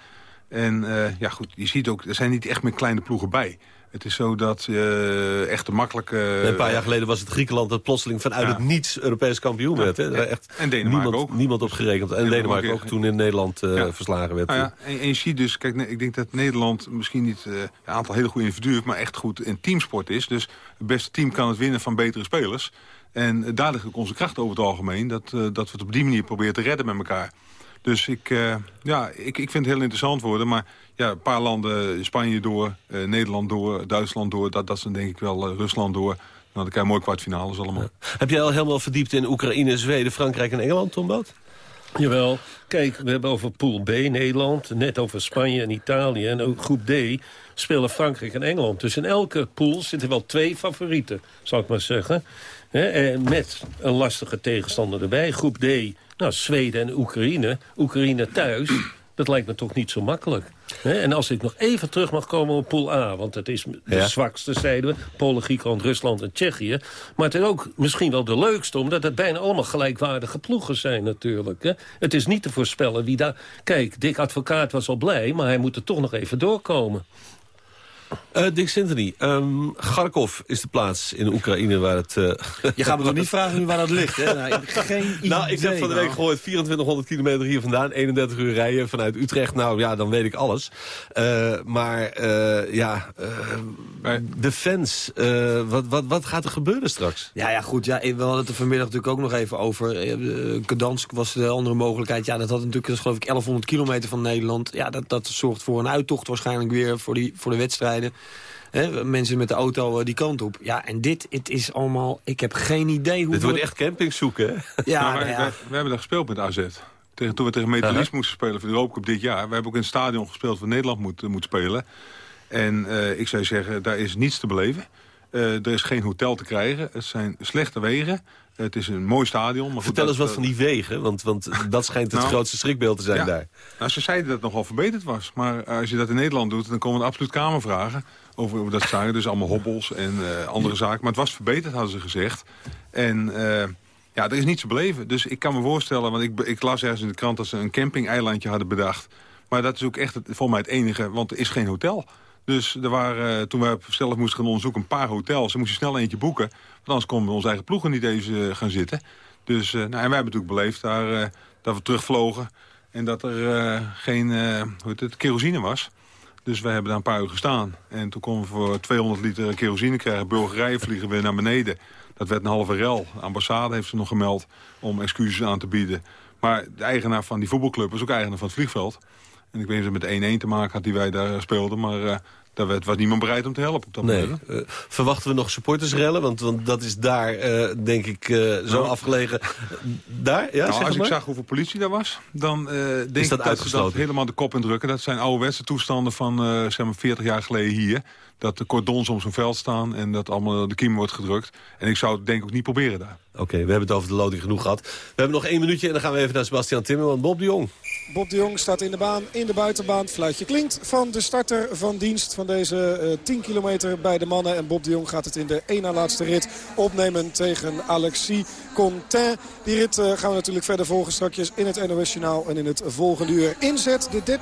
En uh, ja, goed, je ziet ook, er zijn niet echt meer kleine ploegen bij. Het is zo dat uh, echt de makkelijke...
een paar jaar geleden was het Griekenland dat plotseling vanuit ja. het niets Europees kampioen werd. Hè? Echt
en Denemarken
niemand,
ook.
Niemand op gerekend. En Denemarken ook toen in Nederland uh, ja. verslagen werd.
Ja, en, en, je ziet dus, kijk, ik denk dat Nederland misschien niet een aantal hele goede individuen... maar echt goed in teamsport is. Dus het beste team kan het winnen van betere spelers. En daar ligt ook onze kracht over het algemeen. Dat, dat we het op die manier proberen te redden met elkaar. Dus ik, uh, ja, ik, ik vind het heel interessant worden. Maar ja, een paar landen, Spanje door, uh, Nederland door, Duitsland door. Dat, dat zijn denk ik wel uh, Rusland door. Nou, dan krijg je mooi kwartfinales allemaal. Ja.
Heb jij al helemaal verdiept in Oekraïne, Zweden, Frankrijk en Engeland, Tom Boot?
Jawel. Kijk, we hebben over Pool B Nederland, net over Spanje en Italië. En ook groep D spelen Frankrijk en Engeland. Dus in elke pool zitten wel twee favorieten, zal ik maar zeggen. He, met een lastige tegenstander erbij. Groep D, nou, Zweden en Oekraïne. Oekraïne thuis, <clears throat> dat lijkt me toch niet zo makkelijk. He, en als ik nog even terug mag komen op Pool A... want het is de ja. zwakste, zeiden we. Polen, Griekenland, Rusland en Tsjechië. Maar het is ook misschien wel de leukste... omdat het bijna allemaal gelijkwaardige ploegen zijn natuurlijk. He. Het is niet te voorspellen wie daar... Kijk, Dick Advocaat was al blij... maar hij moet er toch nog even doorkomen.
Uh, Dick Sintony, um, Kharkov is de plaats in Oekraïne waar het... Uh,
Je gaat me toch niet vragen waar dat ligt, hè? <laughs> Nou, ik geen idee.
Nou, ik heb van de week gehoord 2400 kilometer hier vandaan, 31 uur rijden vanuit Utrecht. Nou ja, dan weet ik alles. Uh, maar ja, de fans, wat, wat, wat gaat er gebeuren straks?
Ja, ja, goed. Ja, we hadden het er vanmiddag natuurlijk ook nog even over. Gdansk was de andere mogelijkheid. Ja, dat had natuurlijk, dat is geloof ik 1100 kilometer van Nederland. Ja, dat, dat zorgt voor een uittocht waarschijnlijk weer voor, die, voor de wedstrijd. He, mensen met de auto uh, die kant op. Ja, en dit het is allemaal... Ik heb geen idee hoe...
Dit wordt echt camping zoeken, hè?
Ja, nou, wij, ja. Wij, hebben daar gespeeld met AZ. Tegen, toen we tegen Metalist moesten spelen voor de Europa Cup dit jaar. We hebben ook in het stadion gespeeld waar Nederland moet, moet spelen. En uh, ik zou zeggen, daar is niets te beleven. Uh, er is geen hotel te krijgen. Het zijn slechte wegen. Het is een mooi stadion. Maar
Vertel
goed,
eens wat van die wegen, want, want <laughs> dat schijnt het nou, grootste schrikbeeld te zijn
ja.
daar.
Nou, ze zeiden dat het nogal verbeterd was. Maar als je dat in Nederland doet, dan komen er absoluut kamervragen over, over dat zaken. Dus allemaal hobbels en uh, andere zaken. Maar het was verbeterd, hadden ze gezegd. En uh, ja, er is niets te beleven. Dus ik kan me voorstellen, want ik, ik las ergens in de krant... dat ze een camping-eilandje hadden bedacht. Maar dat is ook echt het, volgens mij het enige, want er is geen hotel. Dus er waren, toen we zelf moesten gaan onderzoeken, een paar hotels. Ze moesten snel eentje boeken, want anders konden we onze eigen ploegen niet eens uh, gaan zitten. Dus, uh, nou, en wij hebben natuurlijk beleefd daar, dat we terugvlogen en dat er geen hoe het, kerosine was. Dus wij hebben daar een paar uur gestaan. En toen konden we voor 200 liter kerosine krijgen. Bulgarije vliegen we naar beneden. Dat werd een halve rel. De ambassade heeft ze nog gemeld om excuses aan te bieden. Maar de eigenaar van die voetbalclub was ook eigenaar van het vliegveld. En ik weet niet of het met 1-1 te maken had die wij daar speelden. Maar daar werd, was niemand bereid om te helpen. Op dat
nee. Uh, verwachten we nog supportersrellen? Want, want dat is daar, uh, denk ik, uh, zo nou, afgelegen. daar? Ja,
nou, als
maar?
ik zag hoeveel politie daar was, dan denk
is dat
ik dat ze dat helemaal de kop indrukken. Dat zijn ouderwetse toestanden van zeg maar 40 jaar geleden hier. Dat de cordons om zo'n veld staan en dat allemaal de kiem wordt gedrukt. En ik zou het denk ik ook niet proberen daar.
Oké, okay, we hebben het over de loting genoeg gehad. We hebben nog één minuutje en dan gaan we even naar Sebastian Timmerman. Bob de Jong.
Bob de Jong staat in de baan, in de buitenbaan. Fluitje klinkt van de starter van dienst van deze uh, 10 kilometer bij de mannen. En Bob de Jong gaat het in de één na laatste rit opnemen tegen Alexis Contain. Die rit uh, gaan we natuurlijk verder volgen straks in het NOS Journaal en in het volgende uur. Inzet de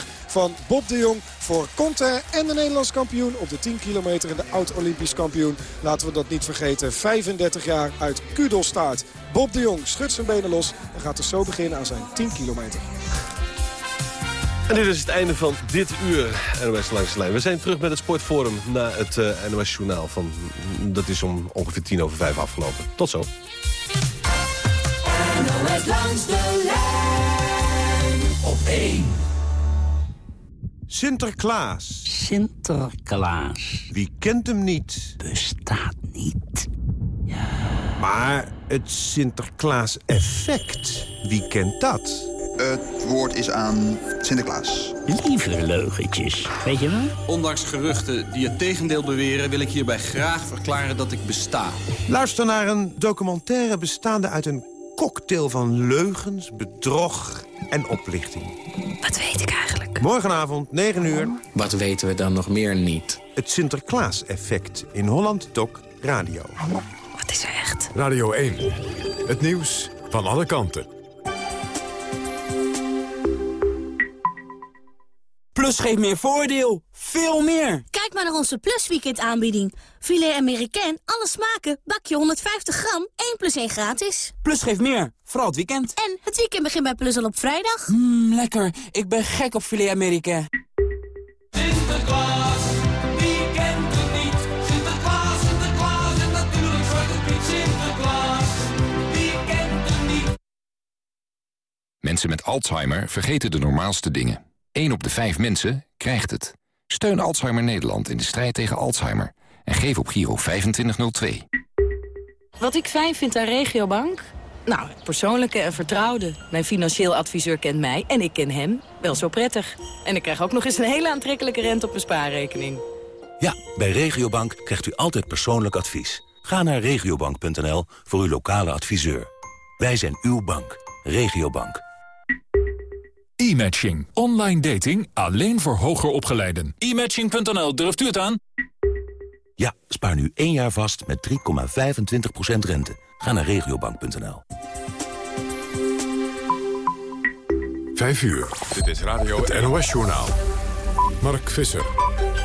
13.03.41 van Bob de Jong voor Contain en de Nederlands kampioen op de 10 kilometer en de oud-Olympisch kampioen. Laten we dat niet vergeten. 35 jaar uit Kudelstaart. Bob de Jong schudt zijn benen los en gaat dus zo beginnen aan zijn 10 kilometer.
En dit is het einde van dit uur NOS Langs de Lijn. We zijn terug met het Sportforum na het uh, NOS Journaal. Van, dat is om ongeveer tien over vijf afgelopen. Tot zo.
NOS Langs de Lijn op 1.
Sinterklaas.
Sinterklaas.
Wie kent hem niet?
Bestaat niet. Ja.
Maar het Sinterklaas-effect, wie kent dat?
Het woord is aan Sinterklaas.
Lieve leugentjes, weet je wel?
Ondanks geruchten die het tegendeel beweren... wil ik hierbij graag verklaren dat ik besta.
Luister naar een documentaire bestaande uit een cocktail van leugens, bedrog en oplichting.
Wat weet ik eigenlijk?
Morgenavond, 9 uur.
Wat weten we dan nog meer niet?
Het Sinterklaas-effect in Holland Tok Radio.
Wat is er echt?
Radio 1. Het nieuws van alle kanten.
Plus geeft meer voordeel. Veel meer.
Kijk maar naar onze Plus Weekend aanbieding. Filet Amerikaan, alle smaken, bakje 150 gram, 1 plus 1 gratis.
Plus geeft meer, vooral het weekend.
En het weekend begint bij Plus al op vrijdag.
Mmm, lekker. Ik ben gek op filet Amerikaan.
Sinterklaas, wie kent het niet? Sinterklaas, Sinterklaas en natuurlijk Zwarte Piet Sinterklaas. Wie kent het niet?
Mensen met Alzheimer vergeten de normaalste dingen. 1 op de 5 mensen krijgt het. Steun Alzheimer Nederland in de strijd tegen Alzheimer. En geef op Giro 2502.
Wat ik fijn vind aan Regiobank? Nou, het persoonlijke en vertrouwde. Mijn financieel adviseur kent mij en ik ken hem wel zo prettig. En ik krijg ook nog eens een hele aantrekkelijke rente op mijn spaarrekening.
Ja, bij Regiobank krijgt u altijd persoonlijk advies. Ga naar regiobank.nl voor uw lokale adviseur. Wij zijn uw bank. Regiobank.
E-matching. Online dating alleen voor hoger opgeleiden. E-matching.nl, durft u het aan?
Ja, spaar nu één jaar vast met 3,25% rente. Ga naar regiobank.nl.
5 uur. Dit is Radio het NOS-journaal. Mark Visser.